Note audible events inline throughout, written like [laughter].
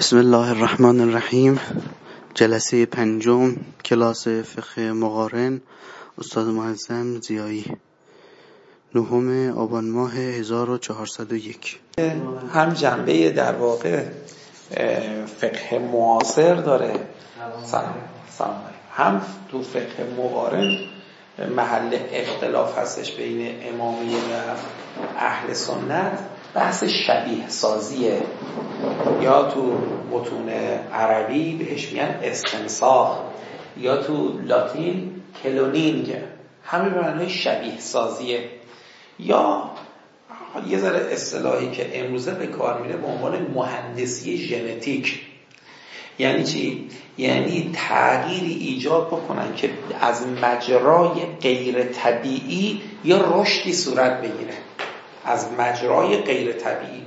بسم الله الرحمن الرحیم جلسه پنجم کلاس فقه مقارن استاد معظم زیایی نهم آبان ماه 1401 هم جنبه در واقع فقه معاصر داره. سلام. سلام. هم تو فقه مقارن محل اختلاف هستش بین امامیه و اهل سنت. بحث شبیه سازیه یا تو متون عربی بهش میگن استنساخ یا تو لاتین کلونینگ. همه به معنای شبیه سازیه یا یه ذره اصطلاحی که امروزه به کار میره به عنوان مهندسی ژنتیک. یعنی چی؟ یعنی تغییری ایجاد بکنن که از مجرای غیر طبیعی یا رشدی صورت بگیره. از مجرای غیر طبیعی.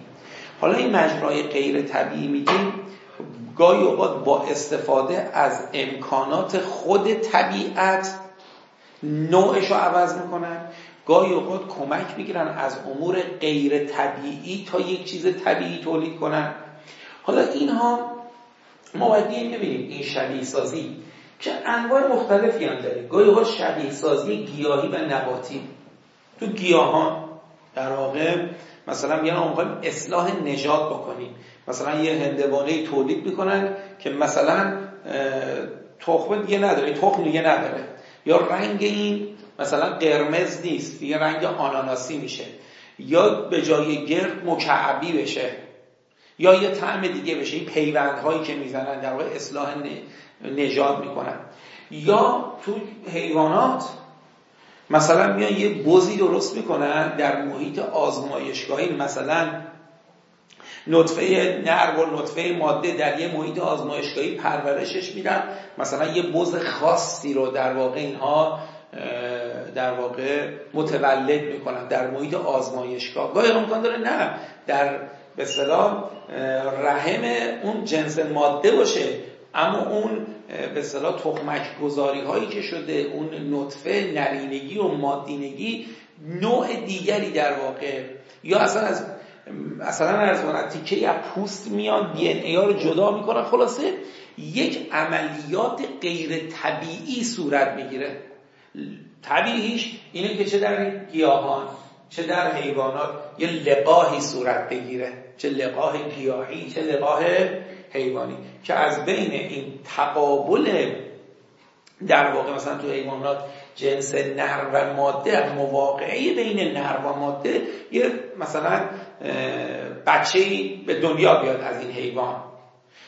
حالا این مجرای غیر طبیعی میگیم گاهی اوقات با استفاده از امکانات خود طبیعت نوعش رو عوض می‌کنن. گاهی اوقات کمک می‌گیرن از امور غیر طبیعی تا یک چیز طبیعی تولید کنن. حالا اینها ما باید ببینیم این شبیه سازی که انواع مختلفی هم داره. گاهی اوقات شبیه سازی گیاهی و نباتی تو گیاهان در واقع مثلا میگن ما اصلاح نژاد بکنیم. مثلا یه هندوانه تولید می‌کنن که مثلا تخم دیگه نداره. تخم دیگه نداره. یا رنگ این مثلا قرمز نیست. دیگه رنگ آناناسی میشه. یا به جای گرد مکعبی بشه. یا یه طعم دیگه بشه. این پیوندهایی که می‌زنن در واقع اصلاح نژاد می‌کنن. یا تو حیوانات مثلا میان یه بزی درست می‌کنن در محیط آزمایشگاهی مثلا نطفه نر و نطفه ماده در یه محیط آزمایشگاهی پرورشش میدن. مثلا یه بز خاصی رو در واقع اینها در واقع متولد می‌کنن در محیط آزمایشگاه. گاهی امکان داره نه در به رحم اون جنس ماده باشه اما اون به اصطلاح تخمک گذاری هایی که شده اون نطفه نرینگی و مادینگی نوع دیگری در واقع. یا اصلا از اصلا از تیکه از پوست میان دی ای رو جدا می‌کنن. خلاصه یک عملیات غیر طبیعی صورت می‌گیره. طبیعیش اینه که چه در گیاهان چه در حیوانات یه لقاهی صورت بگیره. چه لقاه گیاهی چه لقاه حیوانی که از بین این تقابل در واقع مثلا تو حیوانات جنس نر و ماده مواقعه بین نر و ماده یه مثلا بچه به دنیا بیاد از این حیوان.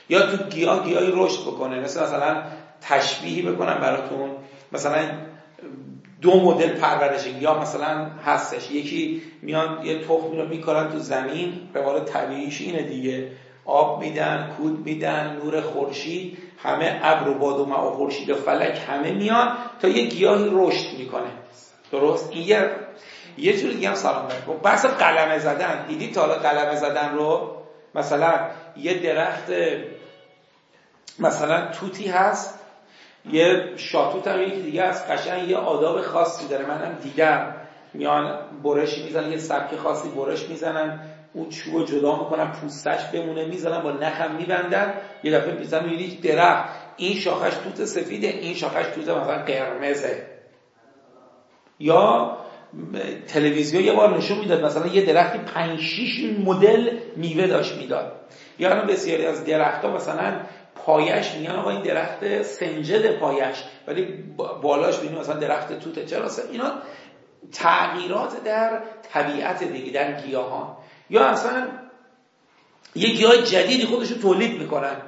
یا تو گیاه گیاهی رشد بکنه مثل مثلا تشبیهی بکنم براتون. مثلا دو مدل پرورش یا مثلا هستش. یکی میان یه تخمی رو می‌کنن تو زمین روال طبیعیش اینه دیگه. آب میدن کود میدن نور خورشید همه ابر و باد و و خورشید و فلک همه میان تا یه گیاهی رشد می‌کنه. درست؟ این یه یه جور دیگه هم سلام بکنم بحث قلمه زدن. دیدی تا حالا قلمه زدن رو؟ مثلا یه درخت مثلا توتی هست. یه شاتوت هم یکی دیگه از قشنگ یه آداب خاصی داره. منم دیدم. میان برشی می‌زنن یه سبک خاصی برش می‌زنن. اون چوب جدا می‌کنن پوستش بمونه می‌زنن با نخم میبندن. یه دفعه می‌زنن می‌بینی درخت. این شاخش توت سفیده این شاخش توت مثلا قرمزه. یا تلویزیون یه بار نشون می‌داد مثلا یه درختی 5 6 مدل میوه داشت می‌داد. یا الان بسیاری از درختها مثلا پایش میگن آقا این درخت سنجد پایش ولی بالاش ببینید مثلا درخت توته. چرا؟ اینا تغییرات در طبیعت دیگه در گیاهان. یا اصلا یه گیاه جدیدی خودش رو تولید می‌کنن.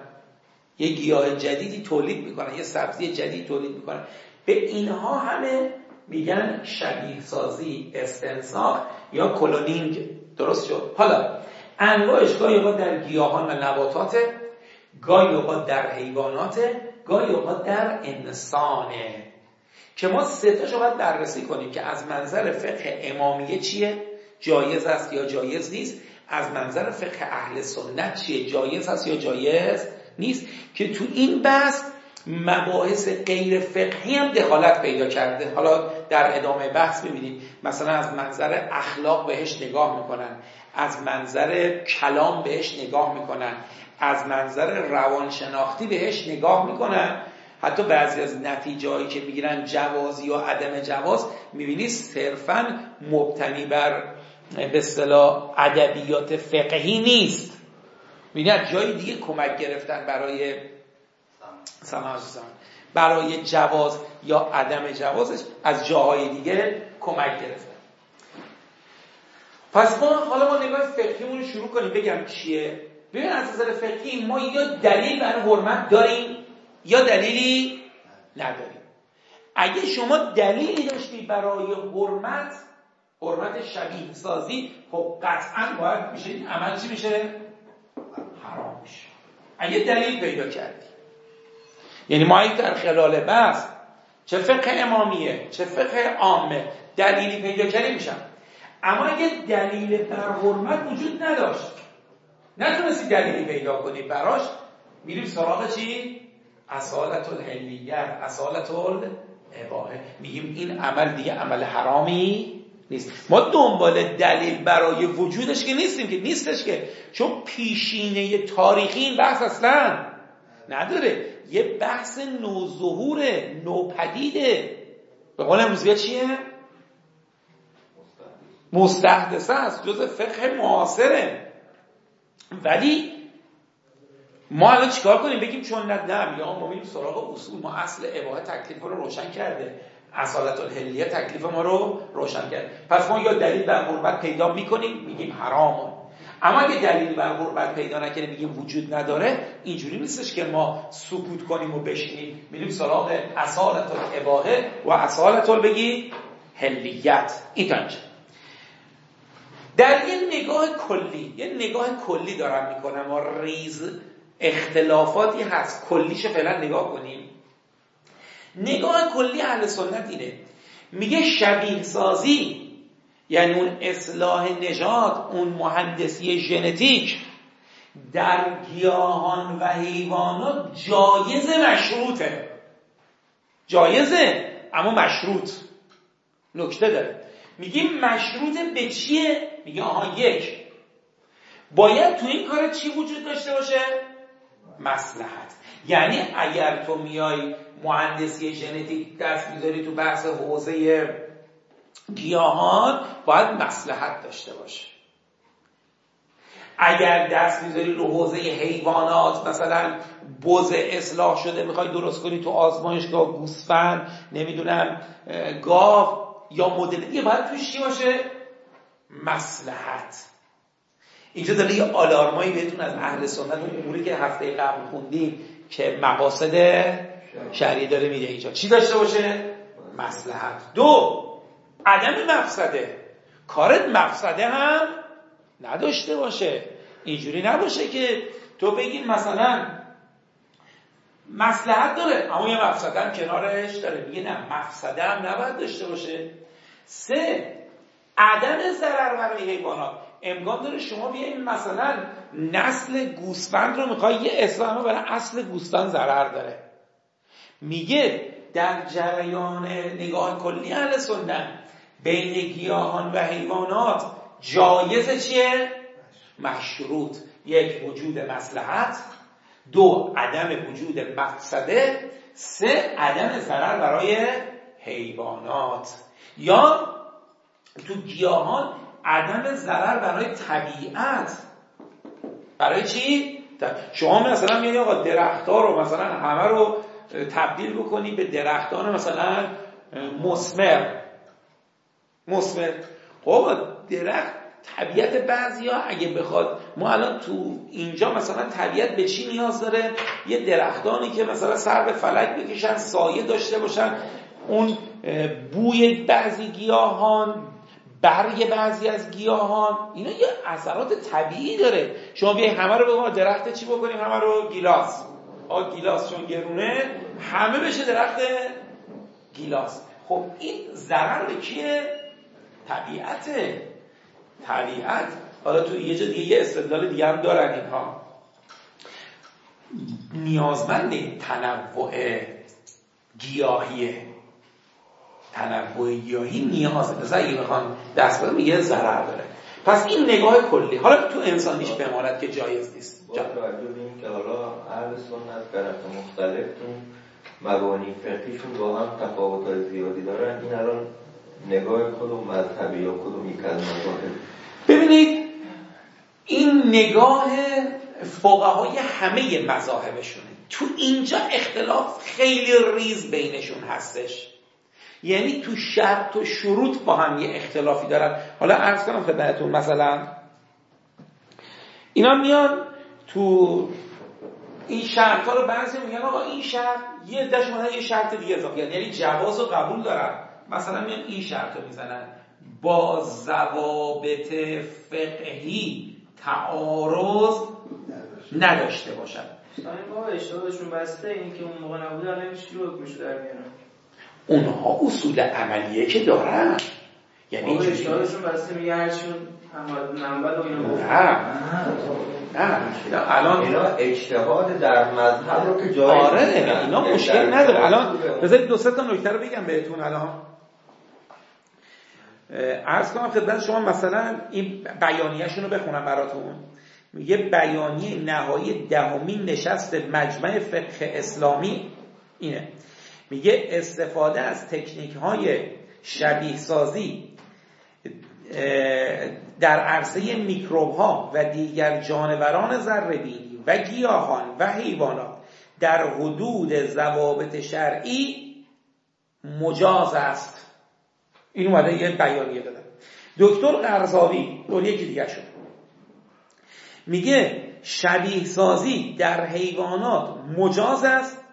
یه گیاه جدیدی تولید می‌کنن. یه سبزی جدید تولید می‌کنن. به اینها همه میگن شبیه سازی استنساخ یا کلونینگ. درست شد؟ حالا انواعش گاهی اوقات در گیاهان و نباتات گاهی اوقات در حیوانات گاهی اوقات در انسانه. که ما سه تاشو باید بررسی کنیم که از منظر فقه امامیه چیه؟ جایز است یا جایز نیست از منظر فقه اهل سنت چیه؟ جایز است یا جایز نیست؟ که تو این بحث مباحث غیر فقهی هم دخالت پیدا کرده. حالا در ادامه بحث می‌بینید مثلا از منظر اخلاق بهش نگاه می‌کنن از منظر کلام بهش نگاه می‌کنن از منظر روانشناختی بهش نگاه می‌کنن. حتی بعضی از نتیجه که می‌گیرن جوازی یا عدم جواز می‌بینی صرفا مبتنی بر به اصطلاح ادبیات فقهی نیست. از جای دیگه کمک گرفتن برای سلام برای جواز یا عدم جوازش از جاهای دیگه کمک گرفتن. پس ما حالا ما نگاه فقهیمون رو شروع کنیم بگم چیه. ببین از نظر فقهی ما یا دلیل برای حرمت داریم یا دلیلی نداریم. اگه شما دلیلی داشتی برای حرمت حرمت شبیه سازی خب قطعا باید میشه این عمل چی میشه؟ حرام میشه. اگه دلیل پیدا کردی. یعنی ما در خلال بحث چه فقه امامیه چه فقه عامه دلیلی پیدا کرده میشن اما اگه دلیل بر حرمت وجود نداشت نتونستی دلیلی پیدا کنی براش میریم سراغ چی؟ اصالت الهلیت اصالت الاباهه میگیم این عمل دیگه عمل حرامی نیست. ما دنبال دلیل برای وجودش که نیستیم که نیستش که. چون پیشینه تاریخی این بحث اصلا نداره. یه بحث نوظهوره نوپدیده به قول امروزی چیه؟ مستحدثه است. جز فقه معاصره. ولی ما الان چیکار کنیم؟ بگیم چون نه نه ما میریم سراغ اصول. ما اصل اباحه تکلیف رو روشن کرده. اصالت الهلیه تکلیف ما رو روشن کرده پس ما یا دلیل بر حرمت پیدا می‌کنیم میگیم حرام اما اگه دلیل بر حرمت پیدا نکنیم میگیم وجود نداره اینجوری نیستش که ما سکوت کنیم و بشینیم. میریم سراغ اصالت الاباحه و اصالت بگی هلیت این در یه نگاه کلی یه نگاه کلی دارم می‌کنم. و ریز اختلافاتی هست. کلیش فعلا نگاه کنیم. نگاه کلی اهل سنت اینه. میگه شبیه سازی یعنی اون اصلاح نژاد اون مهندسی ژنتیک در گیاهان و حیوانات جایز مشروطه. جایزه اما مشروط. نکته داره. میگیم مشروط به چیه؟ میگه آها یک. باید تو این کار چی وجود داشته باشه؟ مسلحت یعنی اگر تو میای مهندسی ژنتیک دست می‌ذاری تو بحث حوزه گیاهان باید مسلحت داشته باشه. اگر دست می‌ذاری رو حوزه حیوانات مثلا بز اصلاح شده می‌خوای درست کنی تو آزمایشگاه گوسفند نمی‌دونم گاو یا مدل دیگه باید توش چی باشه؟ مسلحت اینجا داره یه آلارمایی بهتون از اهل سنت اون اموری که هفته قبل خوندیم که مقاصد شهری داره میده اینجا. چی داشته باشه؟ مسلحت دو عدم مفسده. کارت مفسده هم نداشته باشه. اینجوری نباشه که تو بگی مثلا مسلحت داره اما یه مفسده هم کنارش داره. میگه نه مفسده هم نباید داشته باشه. سه عدم ضرر برای حیوانات. امکان داره شما بیاین مثلا نسل گوسفند رو می‌خوای یه اسلام برای اصل گوسفند ضرر داره. میگه در جریان نگاه کلی اهل سنت بین گیاهان و حیوانات جایز چیه؟ مشروط. یک وجود مسلحت دو عدم وجود مفسده. سه عدم ضرر برای حیوانات. یا تو گیاهان عدم ضرر برای طبیعت. برای چی؟ شما مثلا میگه آقا درختها رو مثلا همه رو تبدیل بکنی به درختان مثلا مسمر. مسمر. خب درخت طبیعت بعضی ها اگه بخواد ما الان تو اینجا مثلا طبیعت به چی نیاز داره؟ یه درختانی که مثلا سر به فلک بکشن سایه داشته باشن اون بوی بعضی گیاهان برگ بعضی از گیاهان. اینا یه اثرات طبیعی داره. شما بیای همه رو بگم درخت چی بکنیم؟ همه رو گیلاس. آ گیلاس چون گرونه همه بشه درخت گیلاس. خب این ضرر به کیه؟ طبیعته. طبیعت. حالا تو یه جا دیگه یه استدلال دیگه هم دارن اینها. نیازمند تنوع گیاهیه. تنوع گیاهی نیازه. مثلا اگه بخوام دست بدم یه ضرر داره. پس این نگاه کلی. حالا تو انسانیش بماند که جایز نیست. با توجه به این که حالا اهل سنت طرف مختلف مبانی فقهیشون با هم تفاوت زیادی دارن این الان نگاه کدوم مذهبی یا کدوم یک از ببینید این نگاه فقهای همه مذاهبشونه. تو اینجا اختلاف خیلی ریز بینشون هستش. یعنی تو شرط و شروط با هم یه اختلافی دارن. حالا عرض کنم خدمتتون مثلا اینا میان تو این شرط ها رو بعضی میگن آقا این شرط یه دش یه شرط دیگه اضافه یعنی جواز و قبول دارن. مثلا میان این شرط رو می‌زنن. با ضوابط فقهی تعارض نداشته باشن. بابا اشتباهشون بسته این که اون موقع نبوده الان چی رو در اونها اصول عملیه که دارن. یعنی اینجوری نه. نه. الان اینا اجتهاد در مذهب رو که جای آره اینا مشکل نداره. الان بذارید دو سه تا نکته رو بگم بهتون الان. عرض کنم خدمت شما مثلا این بیانیه‌شون رو بخونم براتون. یه بیانیه نهایی دهمین نشست مجمع فقه اسلامی اینه. میگه استفاده از تکنیک های شبیه سازی در عرصه میکروب ها و دیگر جانوران ذره‌بینی و گیاهان و حیوانات در حدود ضوابط شرعی مجاز است. این اومده یه بیانیه دادن دکتر قرضاوی دور یکی دیگه شد. میگه شبیه سازی در حیوانات مجاز است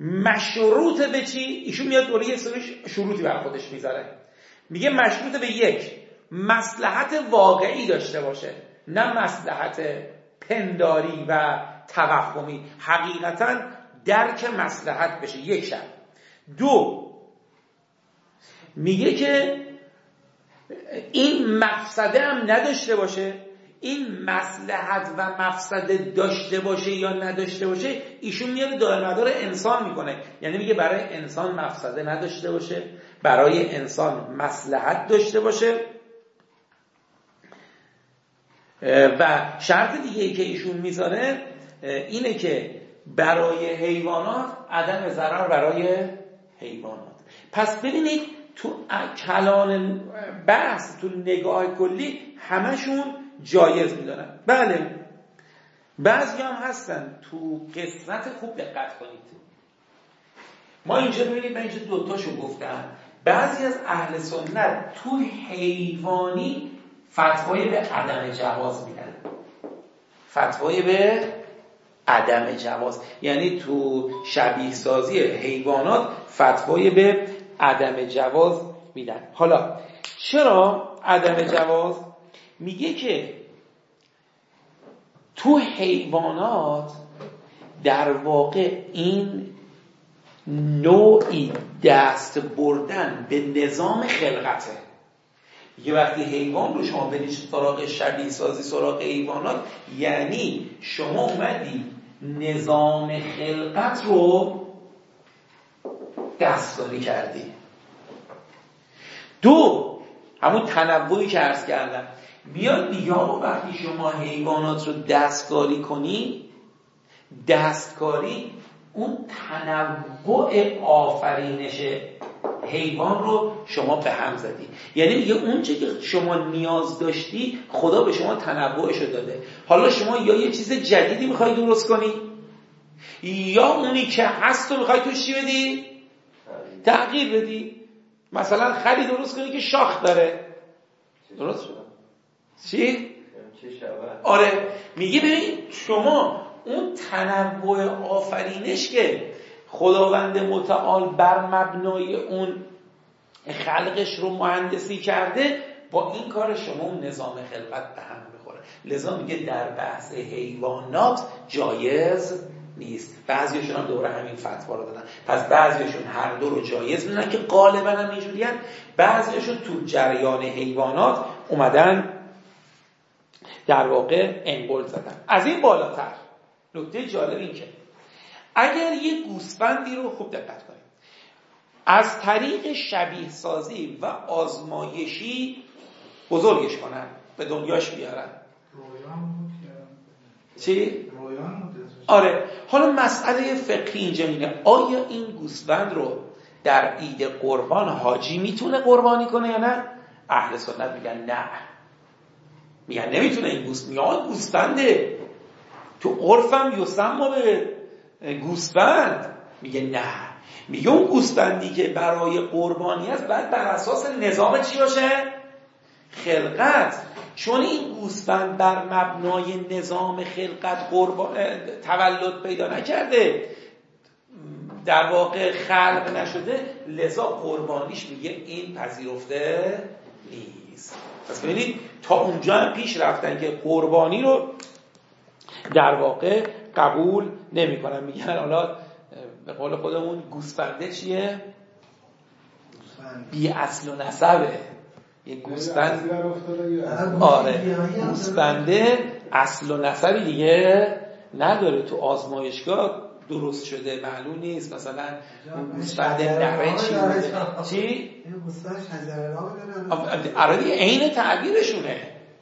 مشروط به چی؟ ایشون میاد دوره یه سری شروطی بر خودش می‌ذاره. میگه مشروط به یک مسلحت واقعی داشته باشه. نه مسلحت پنداری و توهمی. حقیقتا درک مسلحت بشه. یک شب. دو میگه که این مفسده هم نداشته باشه. این مسلحت و مفسده داشته باشه یا نداشته باشه ایشون میاد دائر مدار انسان می‌کنه. یعنی میگه برای انسان مفسده نداشته باشه برای انسان مسلحت داشته باشه. و شرط دیگه ای که ایشون می‌ذاره اینه که برای حیوانات عدم ضرر برای حیوانات. پس ببینید تو کلان بحث تو نگاه کلی همشون جایز می‌دانن بله. بعضی هم هستن. تو قسمت خوب دقت کنید. ما اینجا ببینید من اینجا دوتاشو گفتم. بعضی از اهل سنت تو حیوانی فتوای به عدم جواز میدن. فتوای به عدم جواز. یعنی تو شبیه سازی حیوانات فتوای به عدم جواز میدن. حالا چرا عدم جواز؟ میگه که تو حیوانات در واقع این نوعی دست بردن به نظام خلقته. یه وقتی حیوان رو شما برید سراغ شبیه سازی سراغ حیوانات یعنی شما اومدی نظام خلقت رو دستکاری کردی. دو همون تنوعی که عرض کردم بیاد میگه وقتی شما حیوانات رو دستکاری کنی دستکاری اون تنوع آفرینش حیوان رو شما به هم زدی. یعنی میگه اون که شما نیاز داشتی خدا به شما تنوعش رو داده. حالا شما یا یه چیز جدیدی می‌خوای درست کنی یا اونی که هست رو می‌خوای توش بدی؟ تغییر بدی. مثلا خری درست کنی که شاخ داره. درست شد؟ چی؟ آره. میگه ببین شما اون تنوع آفرینش که خداوند متعال بر مبنای اون خلقش رو مهندسی کرده با این کار شما اون نظام خلقت به هم می‌خوره. لذا میگه در بحث حیوانات جایز نیست. بعضیشون هم دوره همین فتوا رو دادن. پس بعضیشون هر دو رو جایز می‌دونن که غالبا هم اینجوریان بعضیشون تو جریان حیوانات اومدن در واقع انگل زدن. از این بالاتر. نکته جالب این که اگر یه گوسفندی رو خوب دقت کنید. از طریق شبیه سازی و آزمایشی بزرگش کنن به دنیاش بیارن. چی؟ آره. حالا مسئله فقهی اینجا اینه. آیا این گوسفند رو در عید قربان حاجی می‌تونه قربانی کنه یا نه؟ اهل سنت میگن نه. میگن نمی‌تونه این گوست میگن گوسفنده. تو عرفم یسما به گوسفند. میگه نه. میگه اون گوسفندی که برای قربانی است باید بر اساس نظام چی باشه؟ خلقت. چون این گوسفند بر مبنای نظام خلقت قربان تولد پیدا نکرده. در واقع خلق نشده. لذا قربانیش میگه این پذیرفته نیست. پس ببینید تا اونجا هم پیش رفتن که قربانی رو در واقع قبول نمی‌کنن. میگن حالا به قول خودمون گوسفنده چیه؟ گوسفند. بی اصل و نسبه. یه اصلی گوسفند. اصلی؟ آره. گوسفنده اصل و نسبی دیگه نداره. تو آزمایشگاه درست شده معلوم نیست. مثلا اون گوسفند نره چی بوده. چی؟ آره دیگه عین تعبیرشونه.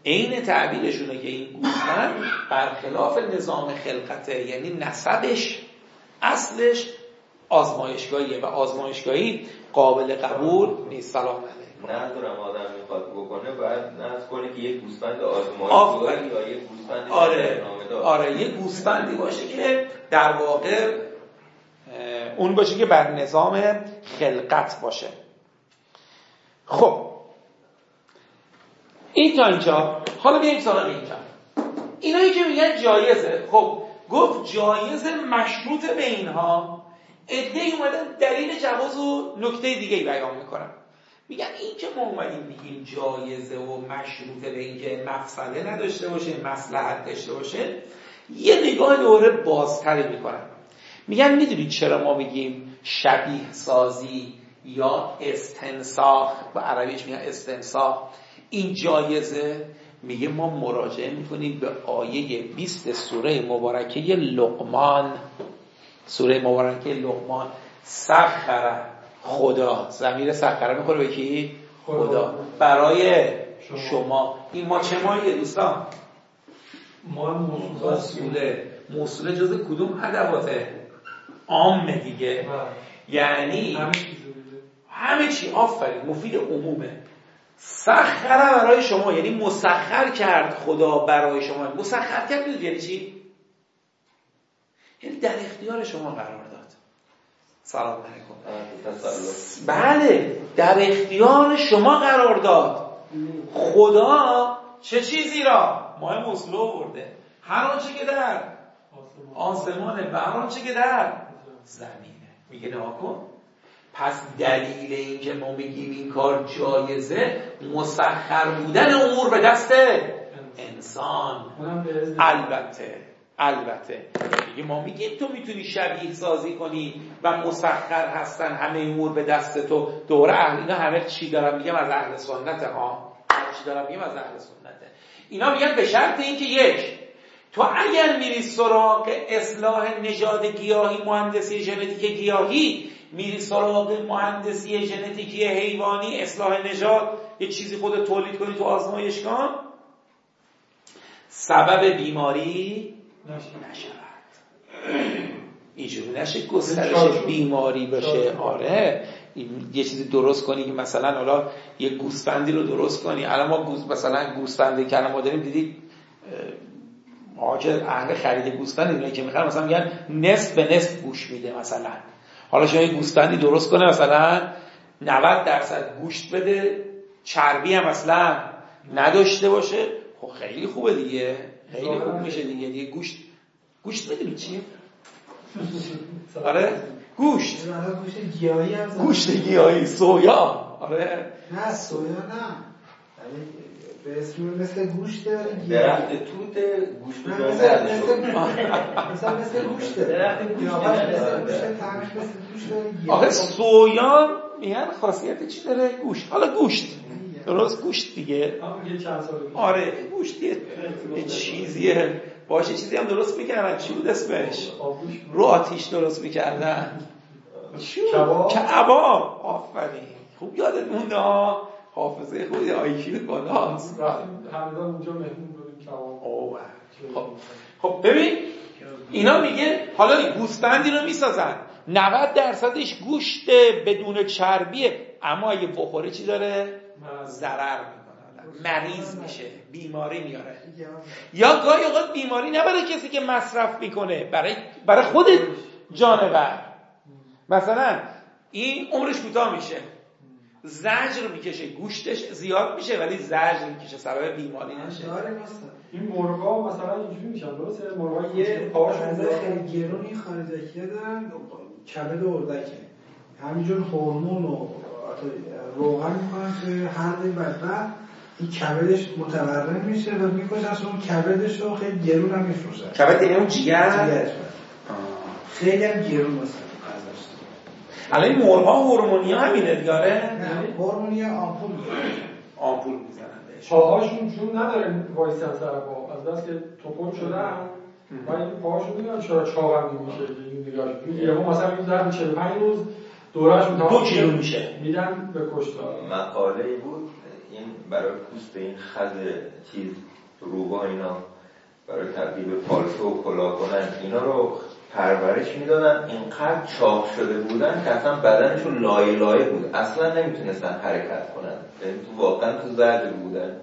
عین تعبیرشونه که این گوسفند برخلاف نظام خلقته یعنی نسبش اصلش آزمایشگاهیه و آزمایشگاهی قابل قبول نیست. سلام علیکم. نظرم آدم می‌خواد بکنه باید نظر کنه که یک گوسفند آفرین. یا یک گوسفند آره. آره یه گوسفندی باشه که در واقع اون باشه که بر نظام خلقت باشه. خب. این تا اینجا. حالا بیایم سراغ اینجا. اینایی که میگن جایزه. خب گفت جایز مشروط به اینها. ادهی اومدن دلیل جواز و نکته دیگه ای بیان می‌کنن. میگن این که ما اومدیم میگیم جایزه و مشروطه به اینکه مفصله نداشته باشه مصلحت داشته باشه یه نگاه دوره بازتری می‌کنن. میگن می‌دونید چرا ما میگیم شبیه سازی یا استنساخ به عربیش میگن استنساخ این جایزه میگه ما مراجعه می‌کنیم به آیه 20 سوره مبارکه لقمان. سوره مبارکه لقمان. سخره. خدا. زمیر سخره می‌خوره به کی؟ خدا. برای شما. این ما چه مایه دوستان؟ ما موصوله موصوله جز کدوم ادواته عامه دیگه. یعنی همه چی. آفرین. مفید عمومه. سخره برای شما. یعنی مسخر کرد خدا برای شما. مسخر کرد یعنی چی؟ یعنی در اختیار شما قرار سلام علیکم. بله در اختیار شما قرار داد. خدا چه چیزی را؟ ماه مسلو آورده. هر آنچه که در. آسمانه و هر آنچه که در. زمینه. میگه نها کن. پس دلیل این که ما میگیم این کار جایزه مسخر بودن امور به دست انسان. البته. البته. ما میگیم تو می‌تونی شبیه سازی کنی و مسخر هستن همه امور به دست تو. دوره اهل اینا همه چی دارم میگم از اهل سنت ها. چی دارم میگم از اهل سنته. اینا میگن به شرط اینکه یک تو اگر میری سراغ اصلاح نژاد گیاهی مهندسی ژنتیک گیاهی میری سراغ مهندسی ژنتیکی حیوانی اصلاح نژاد یه چیزی خودت تولید کنی تو آزمایشگاه سبب بیماری نشود. اینجوری نشه گسترش بیماری باشه آره. یه چیزی درست کنی که مثلا حالا یه گوسفندی رو درست کنی. الان ما گوس مثلا گوسفندی که الان ما داریم دیدید مهاجر اهل خرید گوسفند اینایی که می‌خوان مثلا میگن نصف به نصف گوش میده مثلا. حالا شما یه گوسفندی درست کنه مثلا 90 درصد گوشت بده چربی هم اصلا نداشته باشه. خب خیلی خوبه دیگه. خیلی خوب میشه دیگه. دیگه گوشت گوشت می‌دونی چیه؟ [laughs] آره. گوشت. حالا گوشت گیاهی. گوشت گیاهی سویا. آره. نه سویا نه. ولی به اسم مثل گوشت درخت گیاهی توت گوشت مثل مثل گوشت. درخت گوشت آخه سویا میگن خاصیت چی داره؟ گوشت. حالا گوشت. درست گوشت دیگه. آره گوشت یه یه چیزیه. باشه چیزی هم درست می‌کردن. چی بود اسمش؟ رو آتیش درست می‌کردن؟ کباب؟ کباب. آفرین. خوب یادت مونده ها. حافظه خود آیکیو بالاست همدان اونجا مهمون بودیم اوه. خب. خب ببین اینا میگه حالا گوسفندی رو می‌سازن. 90 درصدش گوشت بدون چربیه. اما اگه بخوره چی داره؟ ضرر می‌کنه مریض میشه بیماری میاره. یا گاهی اوقات بیماری نه برای کسی که مصرف می‌کنه. برای برای خود جانور. مثلا این عمرش کوتاه میشه. زجر می‌کشه گوشتش زیاد میشه ولی زجر می‌کشه سبب بیماری نشه. این مرغا مثلا اینجوری میشن درسته؟ مرغا یه پاشون خیلی گرونی خارجکی دارن کبد اردکه همینجور هورمون و روغن می‌کنن که هر بدبخت. این کبدش متورم میشه و می‌کشن اون کبدش رو خیلی گرون هم میفروشن کبد یعنی اون جگر جگرش خیلی هم گرون مثلا الان این مرغا هورمونی همینه دیگه آره؟ هورمونی آمپول می‌زنن آمپول می‌زنن بهش. پاهاشون جون نداره وایسن سر پا. از بس که توپل شدن و این پاهاشون می‌دونن چرا چاقم نمیشه این نگاهش. یهو مثلا می‌ذارن 45 روز دورهشون دو کیلو میشه. میدن به کشتار. مقاله ای بود این برای پوست این خز چیز روبا اینا برای تبدیل به پالتو و کلاه کنن. اینا رو پرورش می‌دادن. اینقدر چاق شده بودن که اصلا بدنشون لایه لایه بود. اصلا نمی‌تونستن حرکت کنن. یعنی تو واقعا تو زرد بودن.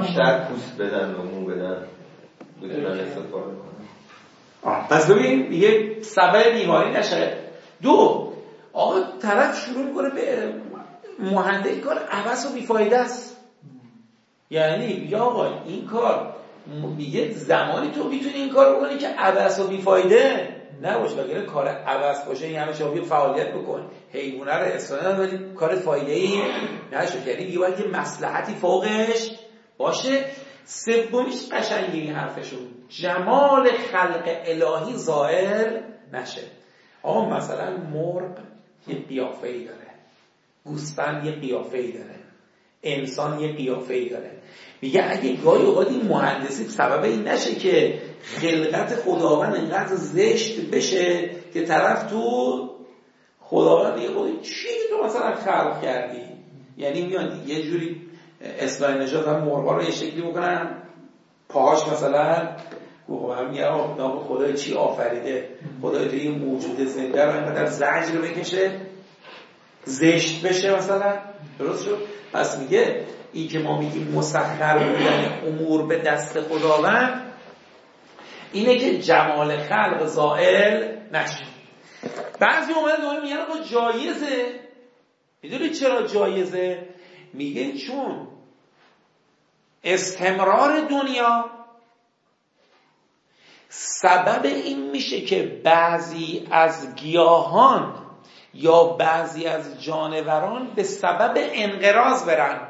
بیشتر پوست بدن و مو بدن. بتونن استفاده کنن. پس ببین دیگه سبب بیماری نشه. دو آقا طرف شروع می‌کنه به مهندسی کار عوض و بیفایده است. یعنی یا آقا این کار میگه زمانی تو می‌تونی این کار بکنی که عبس و بیفایده نباشه. اگر کار عبس باشه این همه شما فعالیت بکن. حیوانه رو اصلا ولی کار فایده ای نشه یعنی دیگه باید یه مصلحتی فوقش باشه. سومیش قشنگی این حرفشون. جمال خلق الهی ظاهر نشه. آقا مثلا مرغ یه قیافه ای داره. گوسفند یه قیافه ای داره. انسان یه قیافه ای داره. میگه اگه گاهی اوقات این مهندسی سبب این نشه که خلقت خداوند انقدر زشت بشه که طرف تو خداوند یه خودی چی تو مثلا خلق کردی؟ یعنی میان یه جوری اصلاح نجات هم مرغا رو یه شکلی بکنن پاهاش مثلا هم میگه نام خدای چی آفریده؟ خدای تو این موجود زنده رو اینقدر زجر بکشه زشت بشه مثلا؟ درست شد؟ پس میگه این که ما میگیم مسخر بودن امور به دست خداوند اینه که جمال خلق زائل نشه. بعضی اومده دوباره میگن آقا جایزه. می‌دونی چرا جایزه؟ میگه چون استمرار دنیا سبب این میشه که بعضی از گیاهان یا بعضی از جانوران به سبب انقراض برن.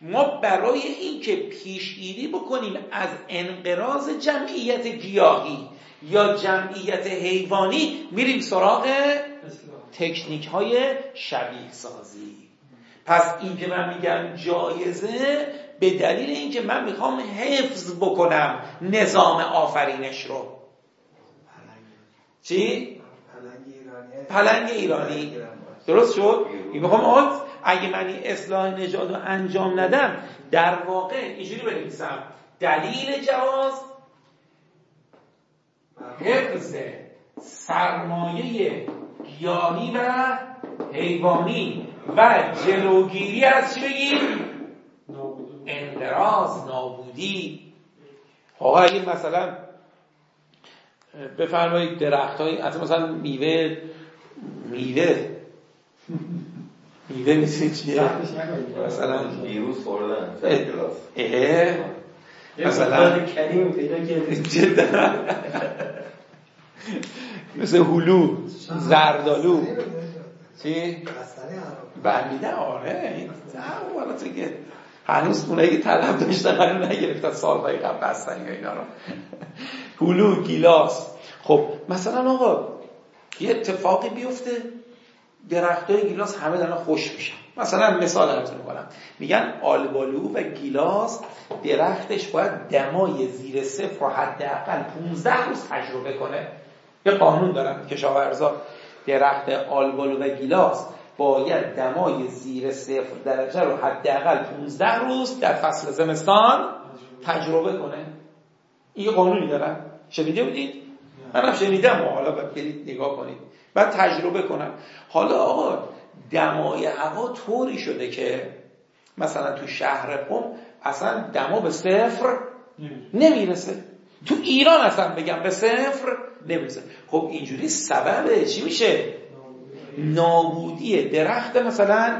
ما برای اینکه پیشگیری بکنیم از انقراض جمعیت گیاهی یا جمعیت حیوانی میریم سراغ تکنیک های شبیه سازی پس این که من میگم جایزه به دلیل اینکه من می‌خوام حفظ بکنم نظام آفرینش رو چی؟ پلنگ ایرانی درست شد؟ می‌خوام اگه من این اصلاح نژاد رو انجام ندم در واقع اینجوری بنویسم دلیل جواز حفظ سرمایه گیاهی و حیوانی و جلوگیری از چی بگیم؟ اندراز نابودی. آقا اگه مثلا بفرمایید درخت های مثلا میوه میوه. [laughs] میوه مثل چیه؟ مثلا ویروس خوردن مثلا کریم پیدا [laughs] مثل هلو زردالو. چی؟ بمیده آره این والا تو که هنوز اونایی که طلب داشتن هنوز نگرفتن سالهای قبل بستنی اینا رو. هلو گیلاس. خب مثلا آقا یه اتفاقی بیفته درخت های گیلاس همه دارن خوش میشن. مثلا مثال ارزون کنم میگن آلبالو و گیلاس درختش باید دمای زیر صفر رو حداقل 15 روز تجربه کنه. یه قانون دارن کشاورزا. درخت آلبالو و گیلاس باید دمای زیر صفر درجه رو حداقل 15 روز در فصل زمستان تجربه کنه. این قانونی دارن. شنیده بودید؟ منم شنیدم حالا برید نگاه کنید. بعد تجربه کنم حالا آقا دمای هوا طوری شده که مثلا تو شهر قم اصلا دما به صفر نمی‌رسه. تو ایران اصلا بگم به صفر نمی‌رسه. خب اینجوری سبب چی میشه؟ نابودی درخت مثلا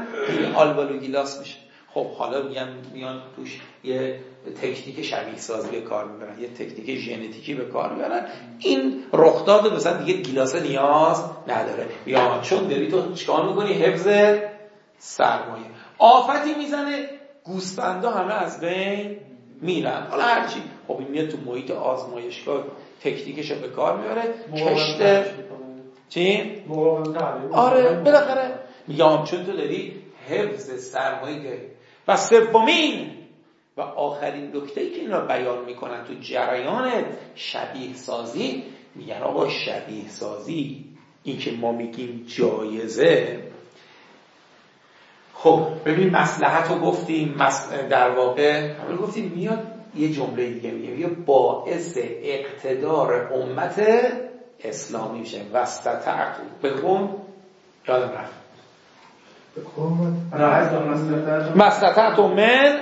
آلبالو گیلاس میشه. خب حالا میگن میان توش یه تکنیک شبیه سازی به کار می‌برن یه تکنیک ژنتیکی به کار می‌برن. این رخداد مثلا دیگه گیلاسه نیاز نداره. یا چون داری تو چیکار می‌کنی؟ حفظ سرمایه. آفتی می‌زنه گوسفندا همه از بین میرن. حالا هرچی خب این میاد تو محیط آزمایشگاه تکنیکش به کار می‌بره. کشت چی؟ آره بالاخره. میگم چون تو داری حفظ سرمایه داری و سومین و آخرین نکته که این را بیان می‌کنن تو جریان شبیه سازی میگن آقا شبیه سازی این که ما میگیم جایزه. خب ببین مسلحت رو گفتیم در واقع گفتیم میاد یه جمله دیگه میگه میگه باعث اقتدار امت اسلامی میشه. وستطعت بخون یادم رفت. مستطعت من؟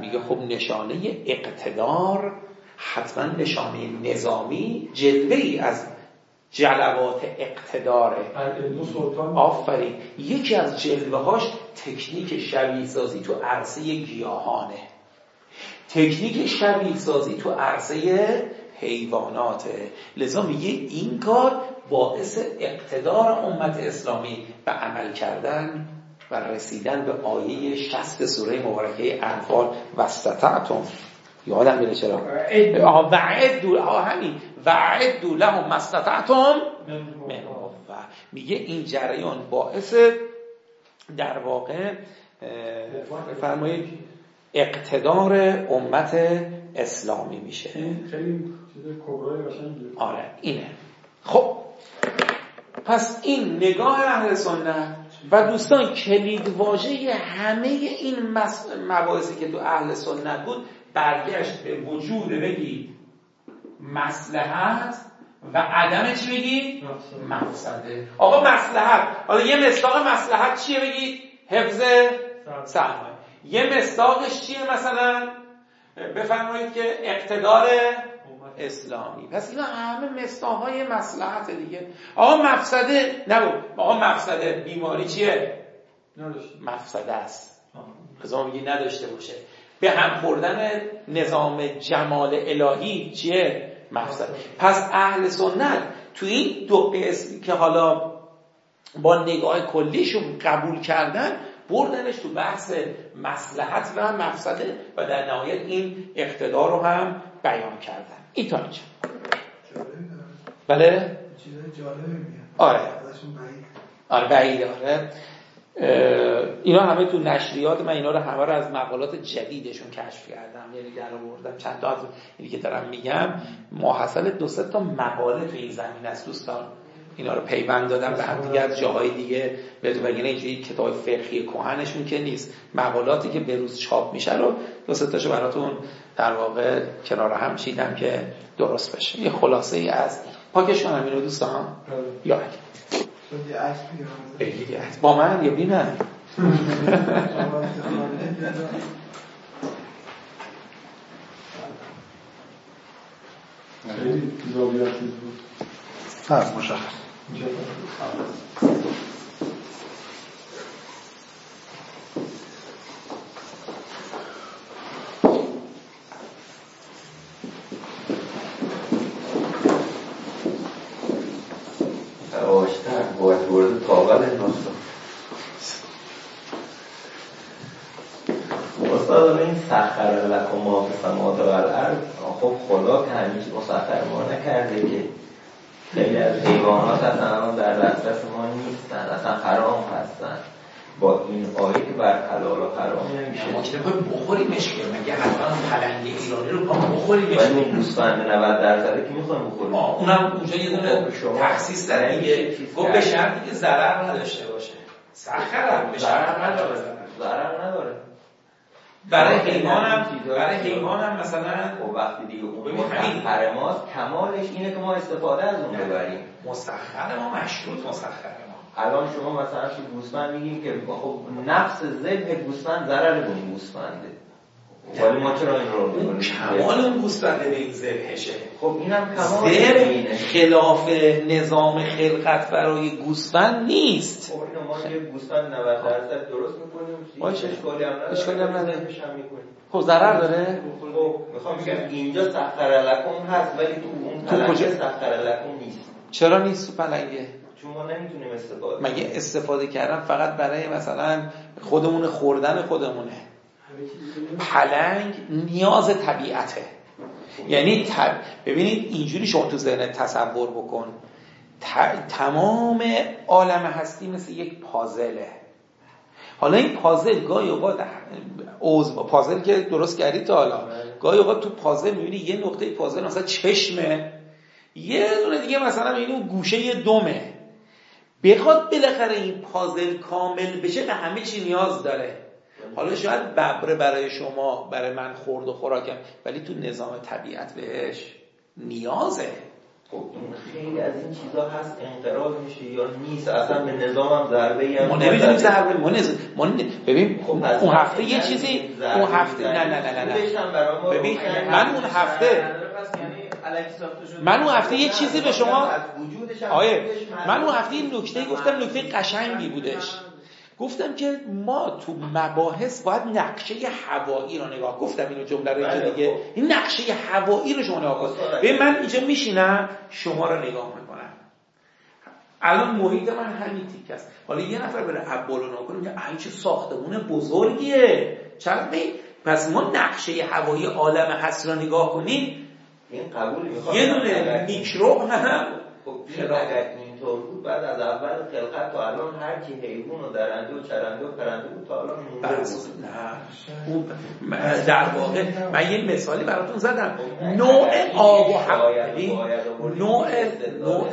میگه خب نشانه اقتدار حتما نشانه نظامی جلوه ای از جلوات اقتداره آفرین. یکی از جلوه هاش تکنیک شبیه سازی تو عرصه گیاهانه. تکنیک شبیه سازی تو عرصه حیواناته لذا میگه این کار باعث اقتدار امت اسلامی به عمل کردن و رسیدن به آیه شست سوره مبارکه انفال. و استطعتم یادم میره چرا؟ وعدو. همین. وعدو لهم مستطعتم من و میگه این جریان باعث در واقع فرمایید اقتدار امت اسلامی میشه. خیلی آره اینه. خب پس این نگاه اهل سنت و دوستان کلید واژه همه این مباحثی که تو اهل سنت بود برگشت به وجود بگی مسلحت و عدم چی بگی؟ مفسده. آقا مسلحت حالا یه مصداق مسلحت چیه بگی؟ حفظ سرمایه. یه مصداقش چیه مثلا؟ بفرمایید که اقتدار اسلامی. پس اینا همه مصداقهای مسلحت دیگه. آقا مفسده نبود. آقا مفسده بیماری چیه؟ مفسده است. خزا میگی نداشته باشه. به هم خوردن نظام جمال الهی چیه؟ مفسده پس اهل سنت تو این دو قسمی که حالا با نگاه کلیشون قبول کردن بردنش تو بحث مسلحت و مفسده و در نهایت این اقتدار رو هم بیان کردن. این تا اینجا بله؟ آره. آره بعیده آره. اینا همه تو نشریات من اینا رو همه رو از مقالات جدیدشون کشف کردم. یعنی در آوردم. چند تا از اینی که دارم میگم ماحصل دو سه تا مقاله تو این زمین است دوستان. اینا رو پیوند دادم به هم دیگه از جاهای دیگه. بهتون بگین اینجوری کتاب فقهی کهنشون که نیست. مقالاتی که به روز چاپ میشه رو دو سه تاشو براتون در واقع کنار هم چیدم که درست بشه. یه خلاصه ای از پاکش کنم اینو دوستان یا بگید با من یا بی من؟ خیلی مشخص آشتر باید ورد طاقل نصف استاد این سخر لکم ما فی سماوات و الارض خب خدا که همیشه مسخر ما نکرده که خیلی از حیوانات اصلا در دسترس ما نیستن اصلا حرام هستن. با این آیه که بر حلال و حرام نمیشه ما که بخوریمش که مگه حتما پلنگ ایرانی رو پا بخوریمش ولی اون گوسفند 90 درصده که می‌خوایم بخوریم. اونم اونجا یه دونه تخصیص داره دیگه گفت به شرطی که ضرر نداشته باشه. سخر به شرط نداره ضرر نداره. برای حیوانم برای حیوانم مثلا خب وقتی دیگه ببین همین. مسخر ماست کمالش اینه که ما استفاده از اون ببریم. مسخر ما مشروط مسخر ما. الان شما مثلا تو گوسفند میگیم که خب نفس ذبح گوسفند ضرر به گوسفنده. ولی ما چرا این رو می‌کنیم؟ کمال اون گوسفنده به این ذبحشه خب اینم کمال اینه خلاف نظام خلقت برای گوسفند نیست. خب اینو ما یه گوسفند 90 درصد درست می‌کنیم. باشه. اشکالی هم نداره. اشکالی هم نداره. خب ضرر داره؟ خب می‌خوام بگم اینجا سخر لکم هست ولی تو اون تو کجا؟ پلنگه سخر لکم نیست. چرا نیست تو پلنگه؟ چون ما نمی‌تونیم استفاده مگه استفاده کردن فقط برای مثلا خودمون خوردن خودمونه. پلنگ نیاز طبیعته. یعنی ت- ببینید اینجوری شما تو ذهن تصور بکن. ت- تمام عالم هستی مثل یک پازله. حالا این پازل گاهی اوقات عضو پازل که درست کردی تا حالا گاهی اوقات تو پازل می‌بینی یه نقطه پازل مثلا چشمه یه دونه دیگه مثلا می‌بینی گوشه دمه. بخواد بالاخره این پازل کامل بشه به همه چی نیاز داره. حالا شاید ببره برای شما برای من خورد و خوراکم ولی تو نظام طبیعت بهش نیازه خب خیلی از این چیزا هست انقراض میشه یا نیست اصلا به نظامم ضربه ای هم ما نمی‌دونیم ضربه ما, نز... ما ن- ببین خب اون هفته یه یعنی چیزی اون هفته نه. نه نه نه, نه. ببین من اون هفته یعنی من اون هفته یه چیزی به شما آیه من اون هفته. یه نکته گفتم نکته قشنگی بودش گفتم که ما تو مباحث باید نقشه هوایی رو نگاه. گفتم اینو جمله رو بله، دیگه. خب. این نقشه هوایی رو شما نگاه کنید استاد ببین من اینجا میشینم شما رو نگاه می‌کنم. الان محیط من همین تیک است. حالا یه نفر بره عبالو نگاه کنه که این چه ساختمون بزرگیه. چند می پس ما نقشه هوایی عالم هست رو نگاه کنیم. این قبول یه دونه میکروب هم خب اینطور بود بعد از اول خلقت تا الان هر کی حیوان و درنده و چرنده و پرنده بود تا الان مونده بس. بود نه در واقع من یه مثالی براتون زدم. نوع آب و هوا نوع نوع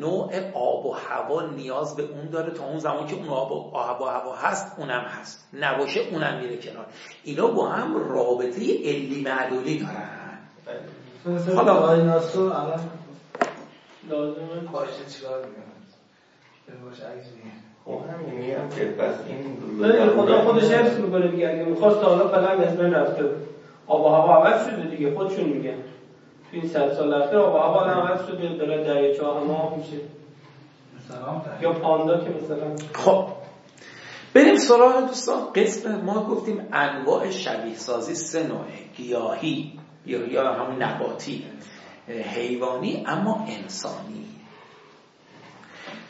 نوع آب و هوا نیاز به اون داره تا اون زمان که اون آب و آب و هوا هست اونم هست. نباشه اونم میره کنار. اینا با هم رابطه علی معلولی دارن. مثل حالا- لازمه. کارش چیکار خب همین میگم که پس این خدا خودش حفظ می‌کنه دیگه اگه می‌خواست تا حالا پلنگ از بین رفته بود. آب و هوا عوض شده دیگه خودشون میگن. تو این صد سال اخیر آب و هوا الان عوض شده داره دریاچه ها همه آب میشه. سلام یا پاندا که مثلا. خب بریم سراغ دوستان. قسم ما گفتیم انواع شبیه سازی سه نوعه گیاهی. یا یا همون نباتی. حیوانی اما انسانی.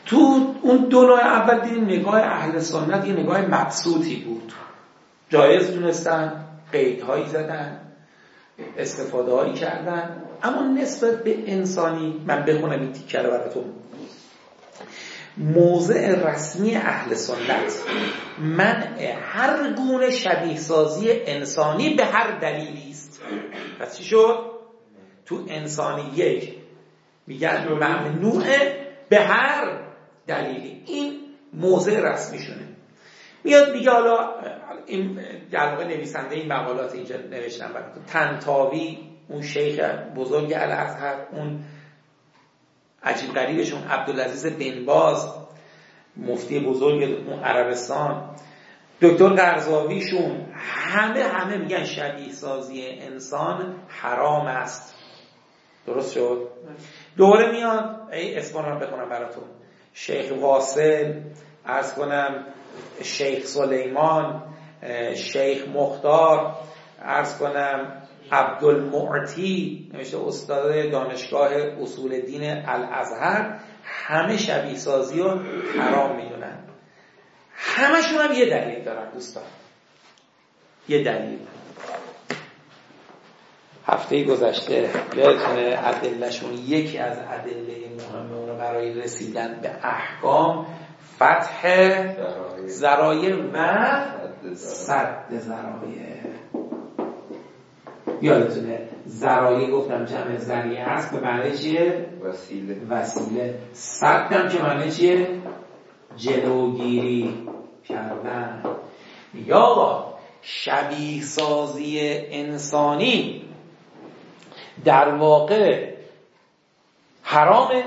تو اون دو نوع اول دیدیم نگاه اهل سنت یه نگاه مبسوطی بود. جایز دونستن قیدهایی زدن استفاده هایی کردن. اما نسبت به انسانی من بخونم این تیکه رو براتون. موضع رسمی اهل سنت. منع هر گونه شبیه سازی انسانی به هر دلیلی است. پس چی شد؟ تو انسانی یک. میگن ممنوعه به هر دلیلی. این موضع رسمیشونه میاد میگه حالا این در واقع نویسنده این مقالات اینجا نوشتن براتون تنتاوی اون شیخ بزرگ الازهر اون عجیب غریبشون عبدالعزیز بن باز مفتی بزرگ اون عربستان. دکتر قرضاویشون همه همه میگن شبیه سازی انسان حرام است. درست شد؟ دوره میاد ای اسمان رو بخونم براتون. شیخ واصل ارز کنم شیخ سلیمان شیخ مختار ارز کنم عبدالمعتی نوشته استاد دانشگاه اصول دین الازهر همه شبیه سازی رو حرام می‌دونن. همشون هم یه دلیل دارن دوستان. یه دلیل. هفته گذشته یادتونه ادلهشون یکی از ادله مهم اون برای رسیدن به احکام فتح زرایع و صد زرایع یادتونه زرایع گفتم جمع ذریعه هست به معنی چیه؟ وسیله. وسیله. صد هم که معنی چیه؟ جلوگیری کردن. یا شبیه سازی انسانی. در واقع حرامه.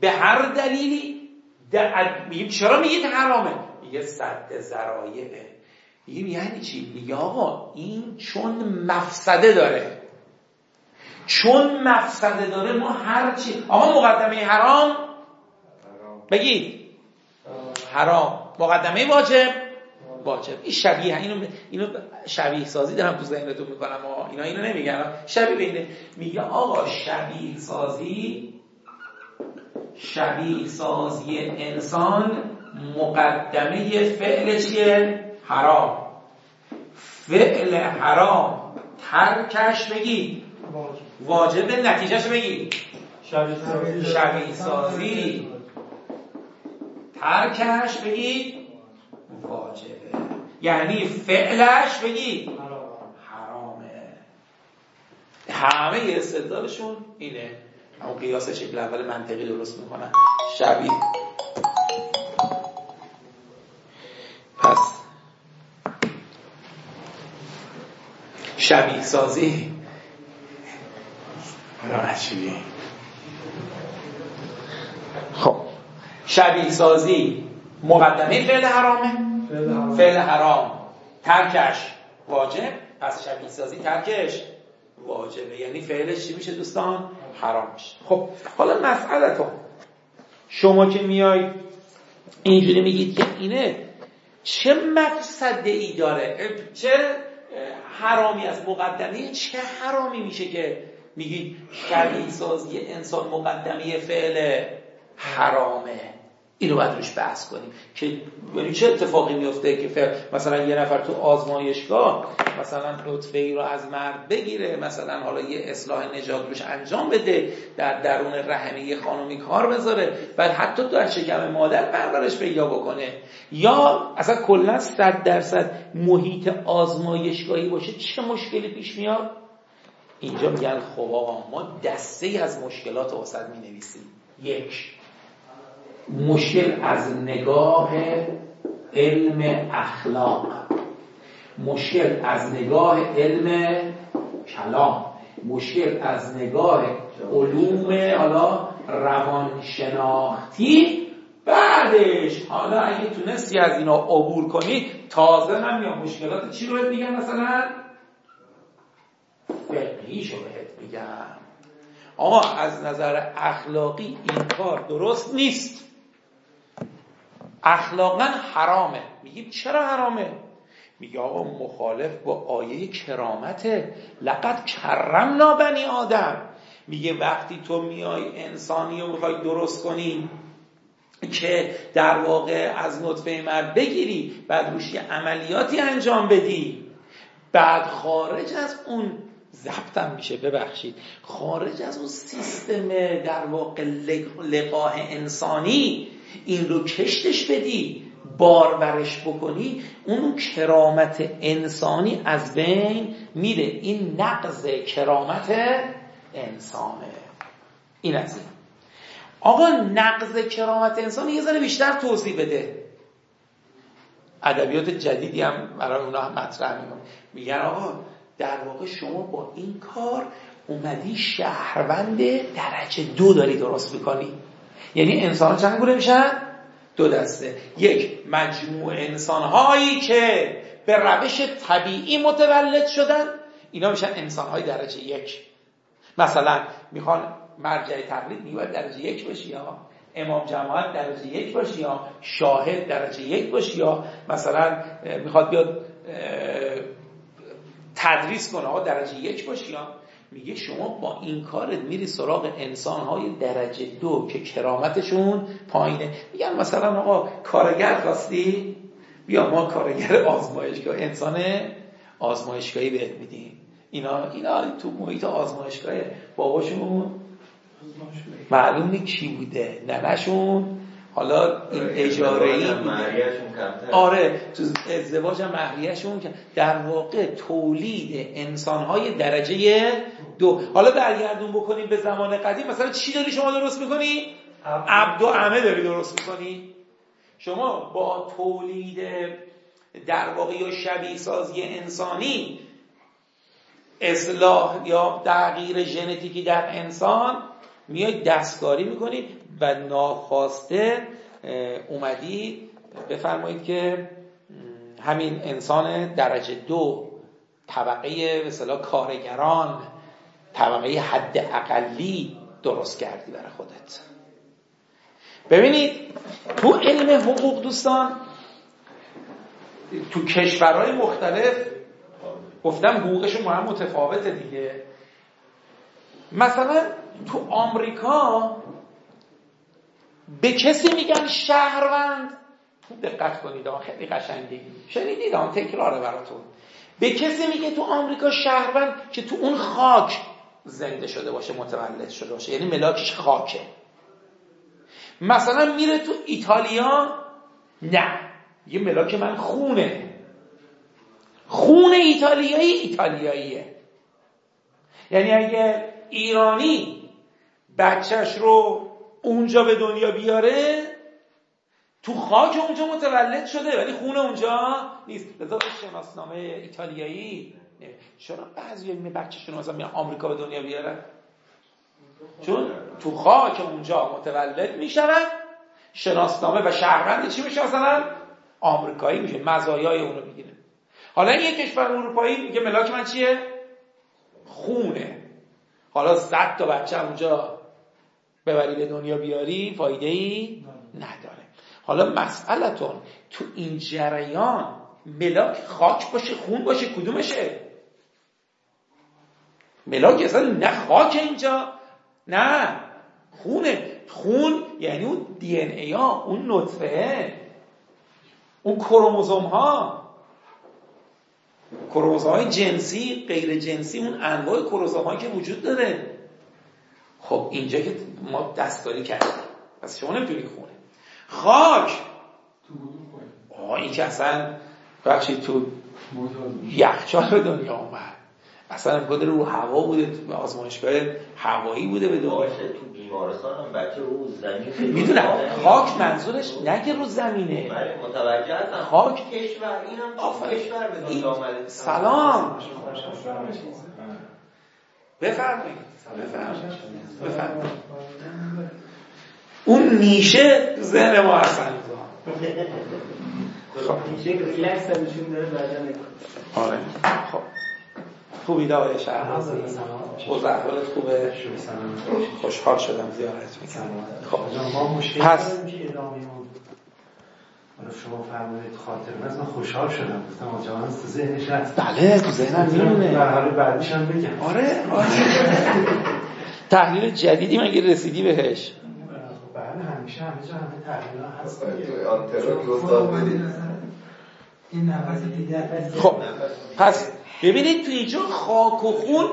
به هر دلیلی میگیم چرا میگید حرامه؟ میگه صد زرایعه میگیم یعنی چی؟ میگه آقا این چون مفسده داره. چون مفسده داره ما هر چی آقا مقدمه حرام؟ بگید. حرام. مقدمه واجب؟ واجب. این شبیه اینو اینو شبیه سازی دارم تو ذهنتون می‌کنم. اینا اینو نمیگن شبیه بینه میگه آقا شبیه سازی شبیه سازی انسان مقدمه فعل چیه؟ حرام. فعل حرام. ترکش بگی. واجب. نتیجهش بگی. شبیه سازی. ترکش بگی. واجبه. یعنی فعلش بگی حرامه. همه استدلالشون اینه. اون قیاس شکل اول منطقی درست می‌کنن. شبیه. پس. شبیه سازی. خب. شبیه سازی مقدمه فعل حرامه. فعل حرام. ترکش واجب پس شبیه سازی ترکش واجبه. یعنی فعلش چی میشه دوستان؟ حرام میشه. خب حالا مسئله تو شما که میای اینجوری میگید که اینه چه مقصده ای داره چه حرامی از مقدمه؟ چه حرامی میشه که میگی شبیه سازی انسان مقدمه فعل حرامه؟ اینو باید روش بحث کنیم. که یعنی چه اتفاقی میفته که مثلا یه نفر تو آزمایشگاه مثلا نطفه ای رو از مرد بگیره مثلا حالا یه اصلاح نجات روش انجام بده در درون رحمه یه خانومی کار بذاره بعد حتی در شکم مادر پرورش پیدا بکنه. یا اصلا کلا صد درصد محیط آزمایشگاهی باشه چه مشکلی پیش میاد؟ اینجا میگن خب آقا ما دسته ای از مشکلات واسط می نویسیم یک. مشکل از نگاه علم اخلاق. مشکل از نگاه علم کلام. مشکل از نگاه علوم حالا روانشناختی. بعدش حالا اگه تونستی از اینا عبور کنی تازه من میام. مشکلات چی رو میگم مثلا؟ فقهی شو بهت میگم. آقا از نظر اخلاقی این کار درست نیست. اخلاقا حرامه. میگیم چرا حرامه؟ میگه آقا مخالف با آیه کرامته. لقد کرمنا بنی آدم. میگه وقتی تو میای انسانی رو می‌خوای درست کنی که در واقع از نطفه مرد بگیری بعد روش عملیاتی انجام بدی. بعد خارج از اون ضبطم میشه ببخشید. خارج از اون سیستم در واقع لقاه انسانی این رو کشتش بدی بارورش بکنی اون کرامت انسانی از بین میره. این نقض کرامت انسانه. این از این. آقا نقض کرامت انسانی یه ذره بیشتر توضیح بده. ادبیات جدیدی هم برای اونا هم مطرح می‌کنه. میگن آقا در واقع شما با این کار اومدی شهروند درجه دو داری درست می‌کنی. یعنی انسان چند گونه میشن؟ دو دسته. یک مجموع انسان هایی که به روش طبیعی متولد شدن. اینا میشن انسان های درجه یک. مثلا می‌خوان مرجع تقلید می‌گوید درجه یک باشی یا امام جماعت درجه یک باشی یا شاهد درجه یک باشی یا مثلا می‌خواد بیاد تدریس کنه آقا درجه یک باشی یا میگه شما با این کارت میری سراغ انسانهای درجه دو که کرامتشون پایینه. میگن مثلا آقا کارگر خواستی؟ بیا ما کارگر آزمایشگاه انسان آزمایشگاهی بهت میدیم. اینا اینا تو محیط آزمایشگاه باباشون معلوم کی بوده ننشون حالا این اجاره ای آره تو ازدواج هم مهریهشون در واقع تولید انسانهای درجه دو. حالا برگردون بکنیم به زمان قدیم. مثلا چی داری شما درست می‌کنی؟ عبد و عمه داری درست می‌کنی؟ شما با تولید در واقع یا شبیه سازی انسانی اصلاح یا تغییر ژنتیکی در انسان میای دستکاری می‌کنی. و ناخواسته اومدی. بفرمایید که همین انسان درجه دو طبقه مثلا کارگران طبقه حد اقلی درست کردی برای خودت. ببینید تو علم حقوق دوستان تو کشورهای مختلف گفتم حقوقشون هم متفاوته دیگه. مثلا تو آمریکا به کسی میگن شهروند؟ دقت کنید خیلی قشنگی. شنیدید؟ آن تکراره براتون. به کسی میگه تو آمریکا شهروند که تو اون خاک زنده شده باشه متولد شده باشه. یعنی ملاکش خاکه. مثلا میره تو ایتالیا؟ نه. یه ملاک من خونه. خون ایتالیایی ایتالیاییه. یعنی اگه ایرانی بچهش رو اونجا به دنیا بیاره تو خاک اونجا متولد شده ولی خون اونجا نیست. لذا شناسنامه ایتالیایی چرا بعضی می بچه‌شون مثلا میان آمریکا به دنیا بیارن؟ چون تو خاک اونجا متولد میشن شناسنامه و شهروند چی میشه مثلا؟ آمریکایی میشه مزایای اونو می‌گیره. حالا این یک کشور اروپایی میگه ملاک من چیه؟ خونه. حالا صد تا بچه اونجا ببری به دنیا بیاری فایده ای نداره. حالا مسئلتون تو این جریان ملاک خاک باشه خون باشه کدومشه؟ ملاک اصلا نه خاک اینجا نه خونه. خون یعنی اون دی ان ای ها اون نطفه اون کروموزوم ها کروموزوم های جنسی غیر جنسی اون انواع کروموزوم هایی که وجود داره. خب اینجا که ما دستکاری کردیم. پس شما نمی‌تونی خونه. خاک! آه این که اصلا بخشی تو یخچال به دنیا اومد. اصلا امکان رو هوا بوده تو آزمایشگاه هوایی بوده به دنیا. تو بیمارستان هم بچه رو زمین می‌دونم. خاک منظورش نگه رو زمینه. بله متوجه هستم. خاک. کشور اینم تو کشور به دنیا آمده سلام. بفرمایید. بفرمایید. اون نیشه ذهن ما هستن خب. آره. خب. خوبی داره شهر؟ حالت خوبه؟ خوشحال شدم زیارت می‌کنم. خب. پس داریم که ادامه اون حالا شما فرمودید خاطر. از من خوشحال شدم. گفتم آجا تو ذهنش هست. بله تو ذهنم میمونه. مرحله بعدیش هم بگم. آره آره. [laughs] تحلیل جدیدی مگه رسیدی بهش؟ بله همیشه همه جا همه تحلیل هست. توی آنترا که استاد بدید. این نفس دیده خب پس ببینید تو اینجا خاک و خون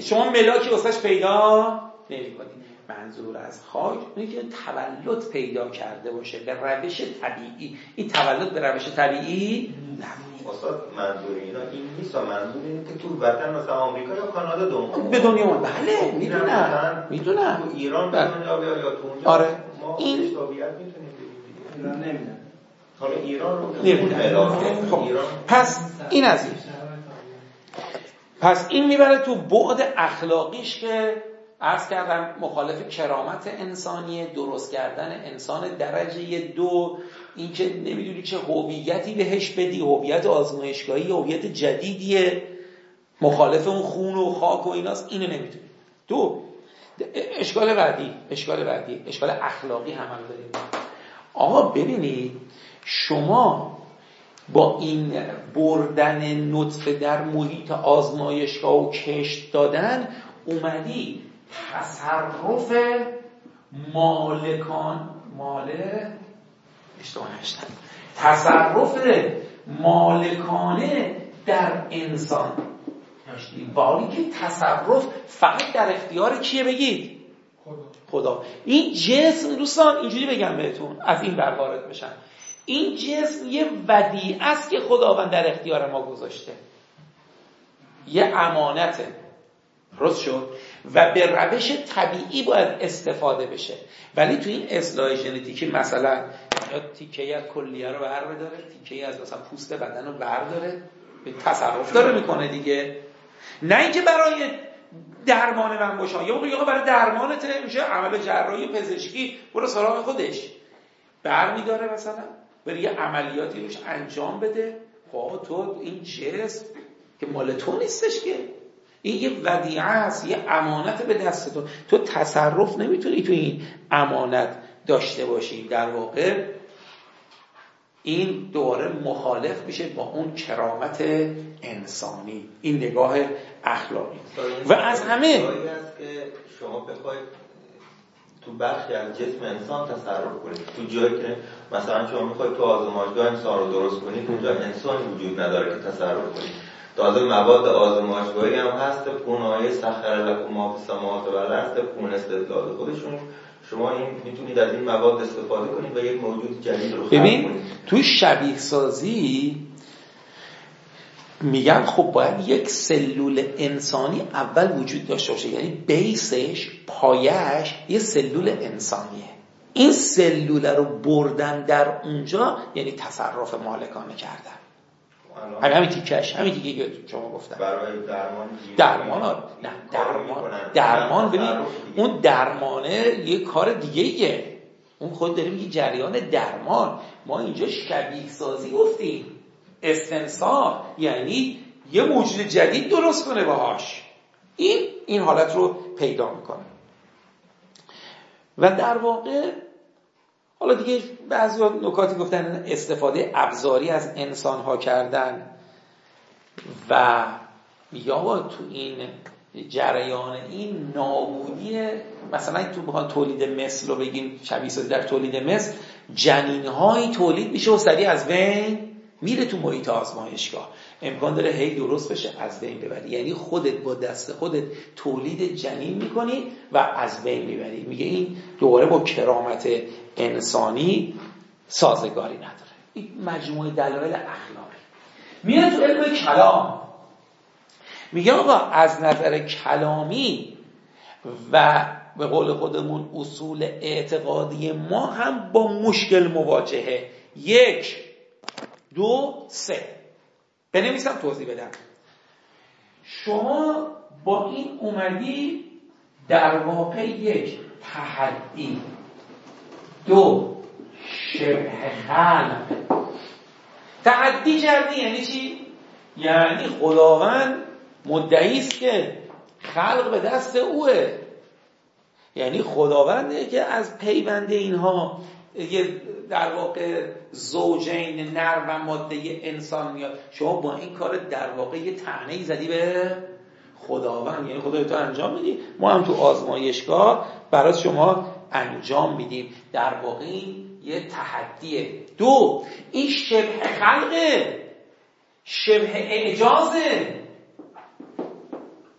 شما ملاکی واسش پیدا نمی کنید منظور از خاک اینه که تولد پیدا کرده باشه به روش طبیعی. این تولد به روش طبیعی نه استاد منظور اینا این نیست منظور اینه که تو وطن مثلا آمریکا یا کانادا دنبال به دنیا اومد. بله خب، می‌دونم می‌دونم تو ایران بله. به دنیا بیاد یا تو اونجا آره. ما این- این تابعیت می‌تونیم بگیم ایران نمیدن. حالا ایران رو نمی‌دونم خب ایران پس این از این. پس این می‌بره تو بعد اخلاقیش که عرض کردم مخالف کرامت انسانی درست کردن انسان درجه دو اینکه نمی‌دونی چه هویتی بهش بدی هویت آزمایشگاهی هویت جدیدیه. مخالف اون خون و خاک و ایناست اینو نمی‌دونی. دو اشکال بعدی اشکال بعدی اشکال اخلاقی هم, هم داریم. آقا ببینید شما با این بردن نطفه در محیط آزمایشگاه و کشت دادن اومدی تصرف مالکان مال اشتباه تصرف مالکانه در انسان. باری که تصرف فقط در اختیار کیه بگید؟ خدا. این جسم دوستان اینجوری بگم بهتون از این بر وارد بشن این جسم یه ودیعه است که خداوند در اختیار ما گذاشته. یه امانته. درست شد؟ و به روش طبیعی باید استفاده بشه. ولی تو این اصلاح ژنتیکی مثلا تیکه از کلیه رو بر بداره تیکه از مثلا پوست بدن رو برداره به تصرف داره می‌کنه دیگه. نه اینکه برای درمان من باشه یا بگه برای درمانت میشه عمل جراحی پزشکی برو سراغ خودش. برمیداره مثلا بری یه عملیاتی روش انجام بده. خب تو این جسم که مال تو نیستش که. این یه ودیعه است یه امانت به دست تو. تو تصرف نمی‌تونی تو این امانت داشته باشی. در واقع این دوباره مخالف میشه با اون کرامت انسانی. این نگاه اخلاقی. و از همه شما بخواید تو بخشی از جسم انسان تصرف کنید. تو جایی که مثلا شما می‌خواید تو آزمایشگاه انسان رو درست کنید اونجا انسانی وجود نداره که تصرف کنید. تازه مواد آزمایشگاهی هم هست اون آیه سخر لکم ما فی السماوات و هست اون استدلال خودشون. شما این می‌تونید از این مواد استفاده کنید و یک موجود جدید رو ببین تو شبیه سازی میگن خب باید یک سلول انسانی اول وجود داشته باشه یعنی بیسش پایش یه سلول انسانیه. این سلول رو بردن در اونجا یعنی تصرف مالکانه کردن. همین همین تیکش همین تیکه که شما گفتم. برای درمان درمان نه درمان. درمان ببین اون درمانه یه کار دیگه ایه اون خود داریم یه جریان درمان. ما اینجا شبیه سازی گفتیم. استنسا یعنی یه موجود جدید درست کنه باهاش. این این حالت رو پیدا می‌کنه. و در واقع حالا دیگه بعضی نکاتی گفتن استفاده ابزاری از انسان ها کردن و یا تو این جریان این نابودی مثلا تو بخوان تولید مثل رو بگیم شبیه در تولید مثل جنین هایی تولید میشه و سریع از بین میره تو محیط آزمایشگاه. امکان داره هی درست بشه از بین ببری. یعنی خودت با دست خودت تولید جنین می‌کنی و از بین می‌بری. میگه این دوباره با کرامت انسانی سازگاری نداره. این مجموعه دلایل اخلاقی. میاد تو علم کلام. میگه آقا از نظر کلامی و به قول خودمون اصول اعتقادی ما هم با مشکل مواجهه. یک دو سه. بنویسم توضیح بدم. شما با این اومدی در واقع یک تحدی. دو شبه خلق. تحدی کردی یعنی چی؟ یعنی خداوند مدعی است که خلق به دست اوه. یعنی خداونده که از پیوند اینها یه در واقع زوجین نر و ماده انسان میاد. شما با این کار در واقع یه تعنی زدی به خداوند. یعنی خدای تو انجام میدی. ما هم تو آزمایشگاه برای شما انجام میدیم. در واقع یه تحدیه. دو این شبه خلقه. شبه اعجازه.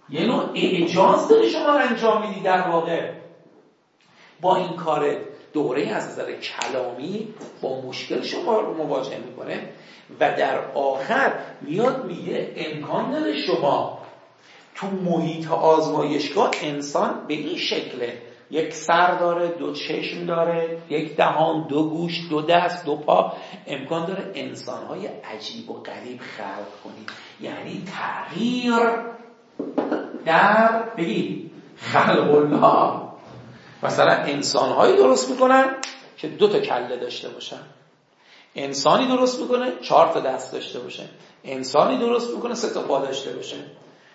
یه نوع اعجاز داره شما انجام میدی در واقع. با این کار دوره از نظر کلامی با مشکل شما رو مواجه می‌کنه و در آخر میاد میگه امکان داره شما تو محیط آزمایشگاه انسان به این شکله. یک سر داره دو چشم داره یک دهان دو گوش دو دست دو پا. امکان داره انسانهای عجیب و غریب خلق کنید یعنی تغییر. در بگید خلق الله. مثلا انسانهایی درست می‌کنن که دو تا کله داشته باشن. انسانی درست می‌کنه چهار تا دست داشته باشه انسانی درست می‌کنه سه تا پا داشته باشه.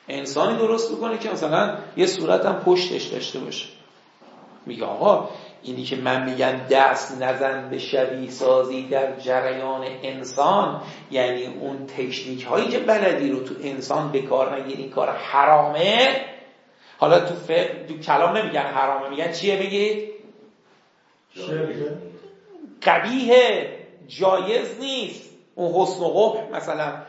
انسانی درست می‌کنه که مثلا یه صورت هم پشتش داشته باشه. میگه آقا اینی که من میگن دست نزن به شبیه سازی در جریان انسان یعنی اون تکنیک هایی که بلدی رو تو انسان به کار نگیری کار حرامه. حالا تو, ف... تو کلام نمیگن حرامه میگن چیه بگید؟ قبیه جایز نیست. اون حسن و قبح مثلا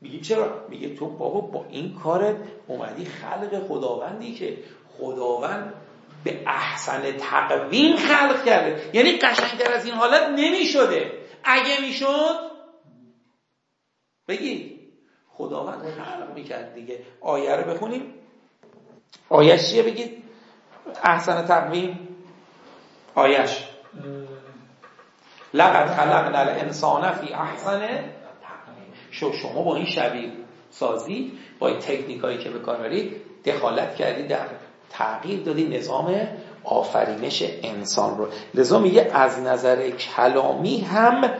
میگیم چرا؟ میگه تو بابا با این کار اومدی خلق خداوندی که خداوند به احسن تقویم خلق کرده. یعنی قشنگتر از این حالت نمی‌شده. اگه می‌شد بگی. خداوند خلق می‌کرد دیگه. آیه رو بخونیم. آیش چیه بگید احسن تقویم. آیش. لقد خلقنا الانسان فی احسن شو شما با این شبیه سازی با این تکنیک هایی که به کار دخالت کردی در تغییر دادی نظام آفرینش انسان رو. لذا میگه از نظر کلامی هم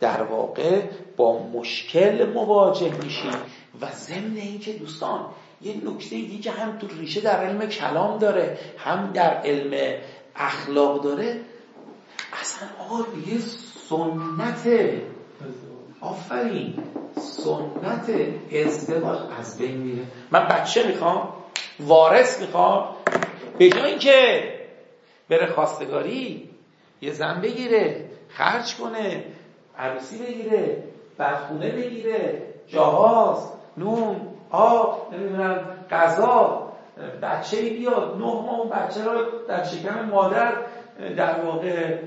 در واقع با مشکل مواجه میشی. و ضمن اینکه دوستان یه نکته دیگه هم تو ریشه در علم کلام داره هم در علم اخلاق داره. اصلا آقا دیگه سنت آفرین سنت ازدواج از بین میره. من بچه می‌خوام وارث می‌خوام به جای که بره خواستگاری یه زن بگیره خرج کنه عروسی بگیره برخونه بگیره جهاز نون آب نمی‌دونم غذا بچه بیاد نه ماه بچه رو در شکم مادر در واقع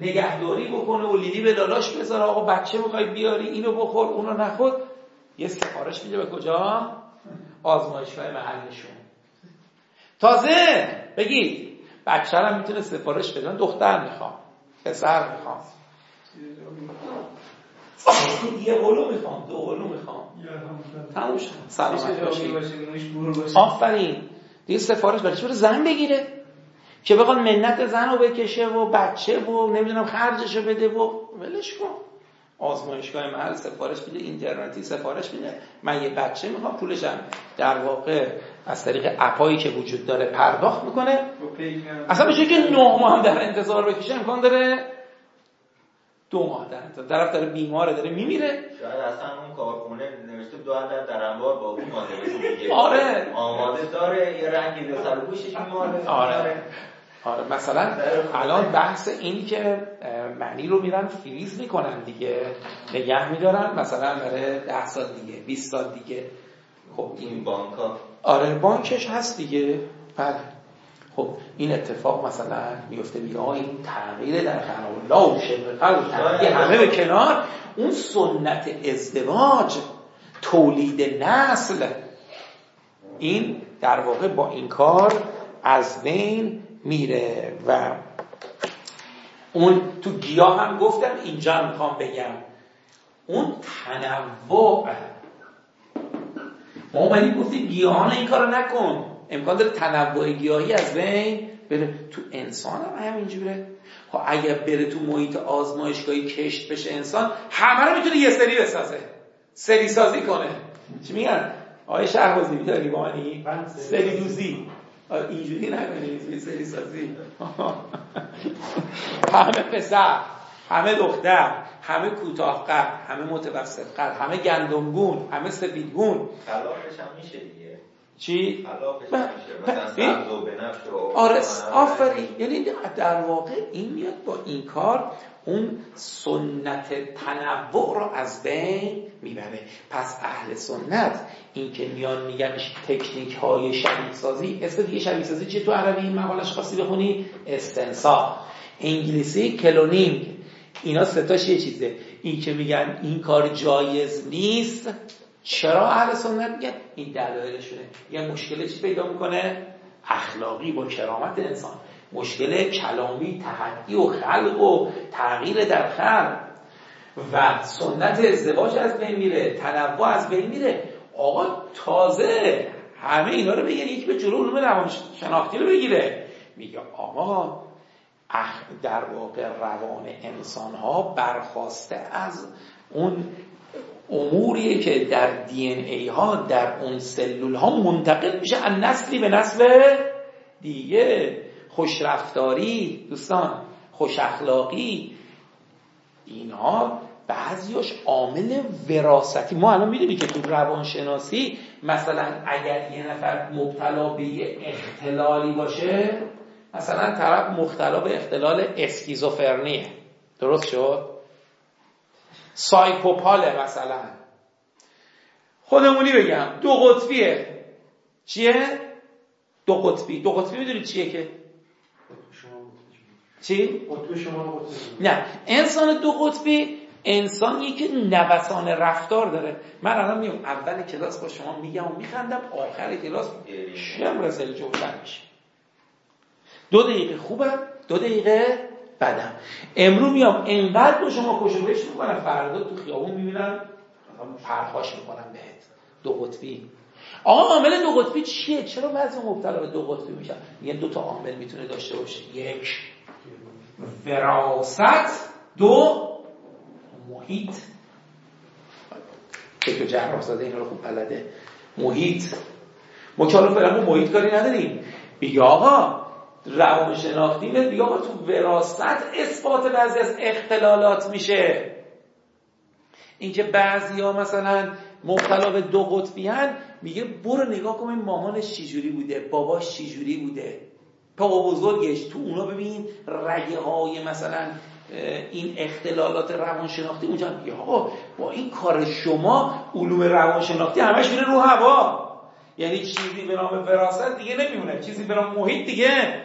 نگهداری بکنه و لیلی به لالاش بذاره. آقا بچه می‌خوای بیاری اینو بخور اونو نخور. یه سفارش میده به کجا؟ آزمایشگاه محلشون. تازه بگید بچه هم می‌تونه سفارش بدن. دختر می‌خوام پسر می‌خوام. یه قلو می‌خوام دو قلو می‌خوام. تموم شد. سلامت باشید. آفرین. دیگه سفارش برای چه زن بگیره؟ که بخواد منت زن رو بکشه و بچه و نمی‌دونم خرجش رو بده و ولش کن. آزمایشگاه محل سفارش میده اینترنتی سفارش میده. من یه بچه می‌خوام پولشم در واقع از طریق اپایی که وجود داره پرداخت می‌کنه. اصلا میشه که نه ماه هم در انتظار بکشه امکان داره دو ماه در انتظار طرف داره بیماره داره میمیره. شاید اصلا اون کارخونه نوشته دو در در انبار باقی مانده دیگه آره. آماده داره یه رنگی به سر گوشش میماره. آره. آره. مثلا الان بحث این که معنی رو میرن فریز می‌کنن دیگه نگه میدارن. مثلا برای ده سال دیگه 20 سال دیگه. خب این بانک ها آره بانکش هست دیگه. بله. خب این اتفاق مثلا میفته میگه این تغییر در خلق و شبه همه به کنار. اون سنت ازدواج تولید نسل. این در واقع با این کار از بین میره و اون تو گیاه هم گفتم اینجا می‌خوام بگم. اون تنوع. ما اومدیم گفتیم گیاهان این کارو نکن. امکان داره تنوع گیاهی از بین بره. تو انسان هم همینجوره. خب اگر بره تو محیط آزمایشگاهی کشت بشه انسان همه رو می‌تونه یه سری بسازه. سری سازی کنه. چی میگن؟ آقای شهبازی میداری با منی سری دوزی. اینجوری نکنید سری سازی. [laughs] همه پسر همه دختر همه کوتاه قد همه متوسط قد همه گندمگون همه سفیدگون. خلافش هم میشه دیگه. چی؟ آره آفرین. یعنی در واقع این میاد با این کار اون سنت تنوع رو از بین می‌بره. پس اهل سنت این که میان میگن تکنیک های شبیه سازی اسم دیگه شبیه سازی چیه تو عربی؟ این مقالش خواستی بخونی؟ استنسا. انگلیسی کلونینگ اینا ستاش یه چیزه؟ این که میگن این کار جایز نیست. چرا اهل سنت میگن این دلایلشونه؟ یه مشکل چی پیدا می‌کنه؟ اخلاقی با کرامت انسان. مشکل کلامی تحدی و خلق و تغییر در خلق. و سنت ازدواج از بین میره تنوع از بین میره. آقا تازه همه اینا رو بگیره یک به جلو علوم شناختی رو بگیره. میگه آقا در واقع روان انسان ها برخواسته از اون اموریه که در دی ای ها در اون سلول ها منتقل میشه از نسلی به نسل دیگه. خوشرفتاری دوستان خوش اخلاقی اینها بعضیاش عامل وراستی ما الان می‌دونی که تو روانشناسی مثلا اگر یه نفر مبتلا به اختلالی باشه مثلا طرف مبتلا به اختلال اسکیزوفرنیه. درست شد؟ سایکوپاله مثلا. خودمونی بگم دو قطبیه. چیه؟ دو قطبی. دو قطبی می‌دونی چیه که؟ چی؟ قطب شما نه. انسان دو قطبی انسان که نوسان رفتار داره. من الان میام اول کلاس با شما میگم و میخندم آخر کلاس شم رسل جوشن میشه. دو دقیقه خوبم دو دقیقه بدم امرو میام انقدر با شما کشورش می‌کنم فردا تو خیابون می‌بینم پرخاش می‌کنم بهت. دو قطبی. آقا عامل دو قطبی چیه؟ چرا بعضی مبتلا به دو قطبی میشن؟ یه دو تا عامل می‌تونه داشته باشه. یک وراست دو محیط. فکر جراح زاده اینا رو خوب بلده. محیط. ما که حالا محیط کاری نداریم. بگه آقا روانشناختی بگه آقا تو وراست اثبات بعضی از اختلالات میشه. اینکه بعضی ها مثلا مبتلا به دو قطبی میگه برو نگاه کن مامانش چجوری بوده باباش چجوری بوده. پا بزرگش تو اونا ببین رگه های مثلا این اختلالات روانشناختی اونجا میگه آقا با این کار شما علوم روانشناختی همش میره رو هوا. یعنی چیزی به نام وراثت دیگه نمیمونه چیزی به نام محیط دیگه.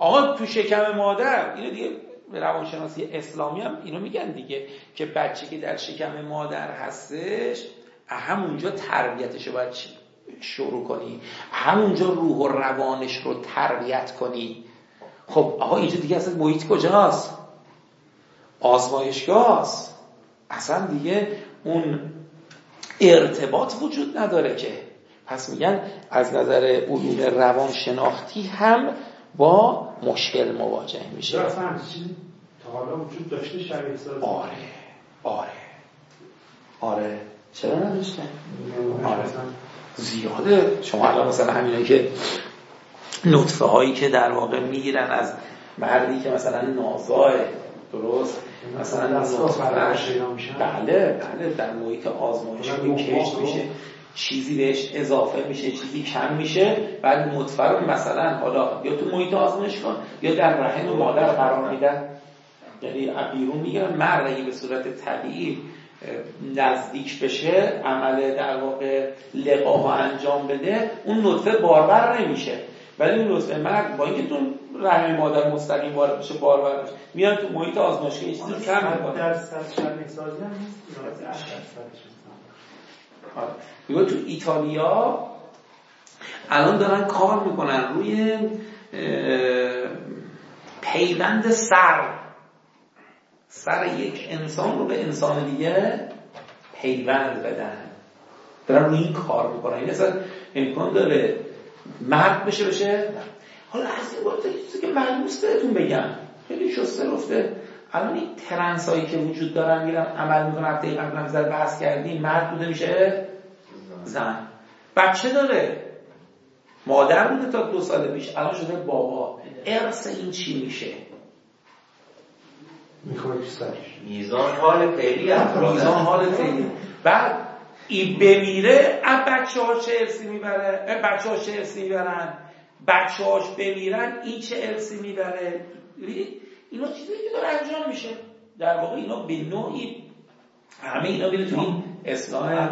آقا تو شکم مادر اینو دیگه روانشناسی اسلامی هم اینو میگن دیگه که بچه که در شکم مادر هستش همونجا تربیتش رو باید شروع کنی. همونجا روح و روانش رو تربیت کنی. خب آقا اینجا دیگه اصلا محیط کجاست؟ آزمایشگاه اصلا دیگه اون ارتباط وجود نداره که. پس میگن از نظر علوم روانشناختی هم با مشکل مواجه میشه. تا حالا وجود داشته سازی. آره آره. آره. چرا نداشته؟ آره. زیاده. شما الان مثلا همینایی که نطفه هایی که در واقع می‌گیرن از مردی که مثلا نازاه درست؟ مثلا بله بله. در محیط آزمایش کشت میشه. چیزی بهش اضافه میشه چیزی کم میشه. بعد نطفه رو مثلا حالا یا تو محیط آزمایش کن یا در رحم مادر قرار میدن. یعنی بیرون می‌گیرن. مرد اگه به صورت طبیعی نزدیک بشه عمل در واقع لقاها انجام بده اون نطفه باربر نمیشه. ولی اون نطفه مرد با اینکه تو رحم مادر مستقیم وارد بشه باربر بشه میان تو محیط آزمایشگاهی چیزی کم می‌کنه در نیست تو ایتالیا الان دارن کار می‌کنن روی پیوند سر. سر یک انسان رو به انسان دیگه پیوند بدن. دارن روی این کار می‌کنن. این اصلا امکان داره مرد بشه بشه. حالا از این که ملموس بهتون بگم. خیلی شسته رفته. الان این ترنس هایی که وجود دارن میرن عمل می‌کنن هفته قبل هم زر بحث کردیم مرد بوده میشه؟ زن. بچه داره. مادر بوده تا دو سال پیش الان شده بابا. ارث این چی میشه؟ میزان حال فعلی میزان حال فعلی. بعد این بمیره اب بچه ها چه ارسی می‌بره؟ بچه ها چه ارسی می‌برن؟ بچه هاش بمیرن این چه ارسی می‌بره؟ اینا چیزی که داره انجام میشه. در واقع اینا به نوعی همه اینا بیره تو این اصلاح.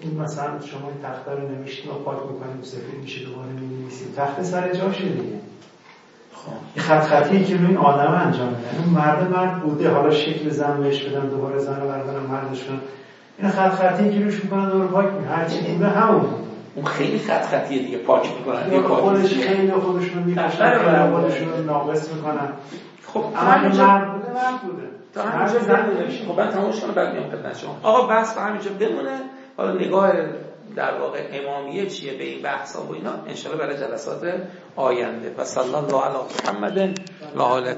این مثلا شما این تخته رو نمیشتیم و پاک می‌کنیم سفید میشه دوباره می‌نویسیم تخته سر جاشه دیگه. این خط خطی که روی این آدم انجام میدن اون مرد مرد بوده حالا شکل زن بهش بدن دوباره زن رو بردارن مردش کنن این خط خطی که روش می‌کنن دور پاک می‌کنن. هر چی بوده همون. اون خیلی خط خطیه دیگه پاک می‌کنن دیگه خودش خیلی خودشون می‌کشن خودشون ناقص می‌کنن. خب همین مرد بوده تا همینجا بمونه خب من تمامش کنم بعد میام خدمت شما آقا بس همینجا بمونه. حالا نگاه در واقع امامیه چیه به این بحث و اینا انشاءالله برای جلسات آینده. و صلی الله علی محمد و آل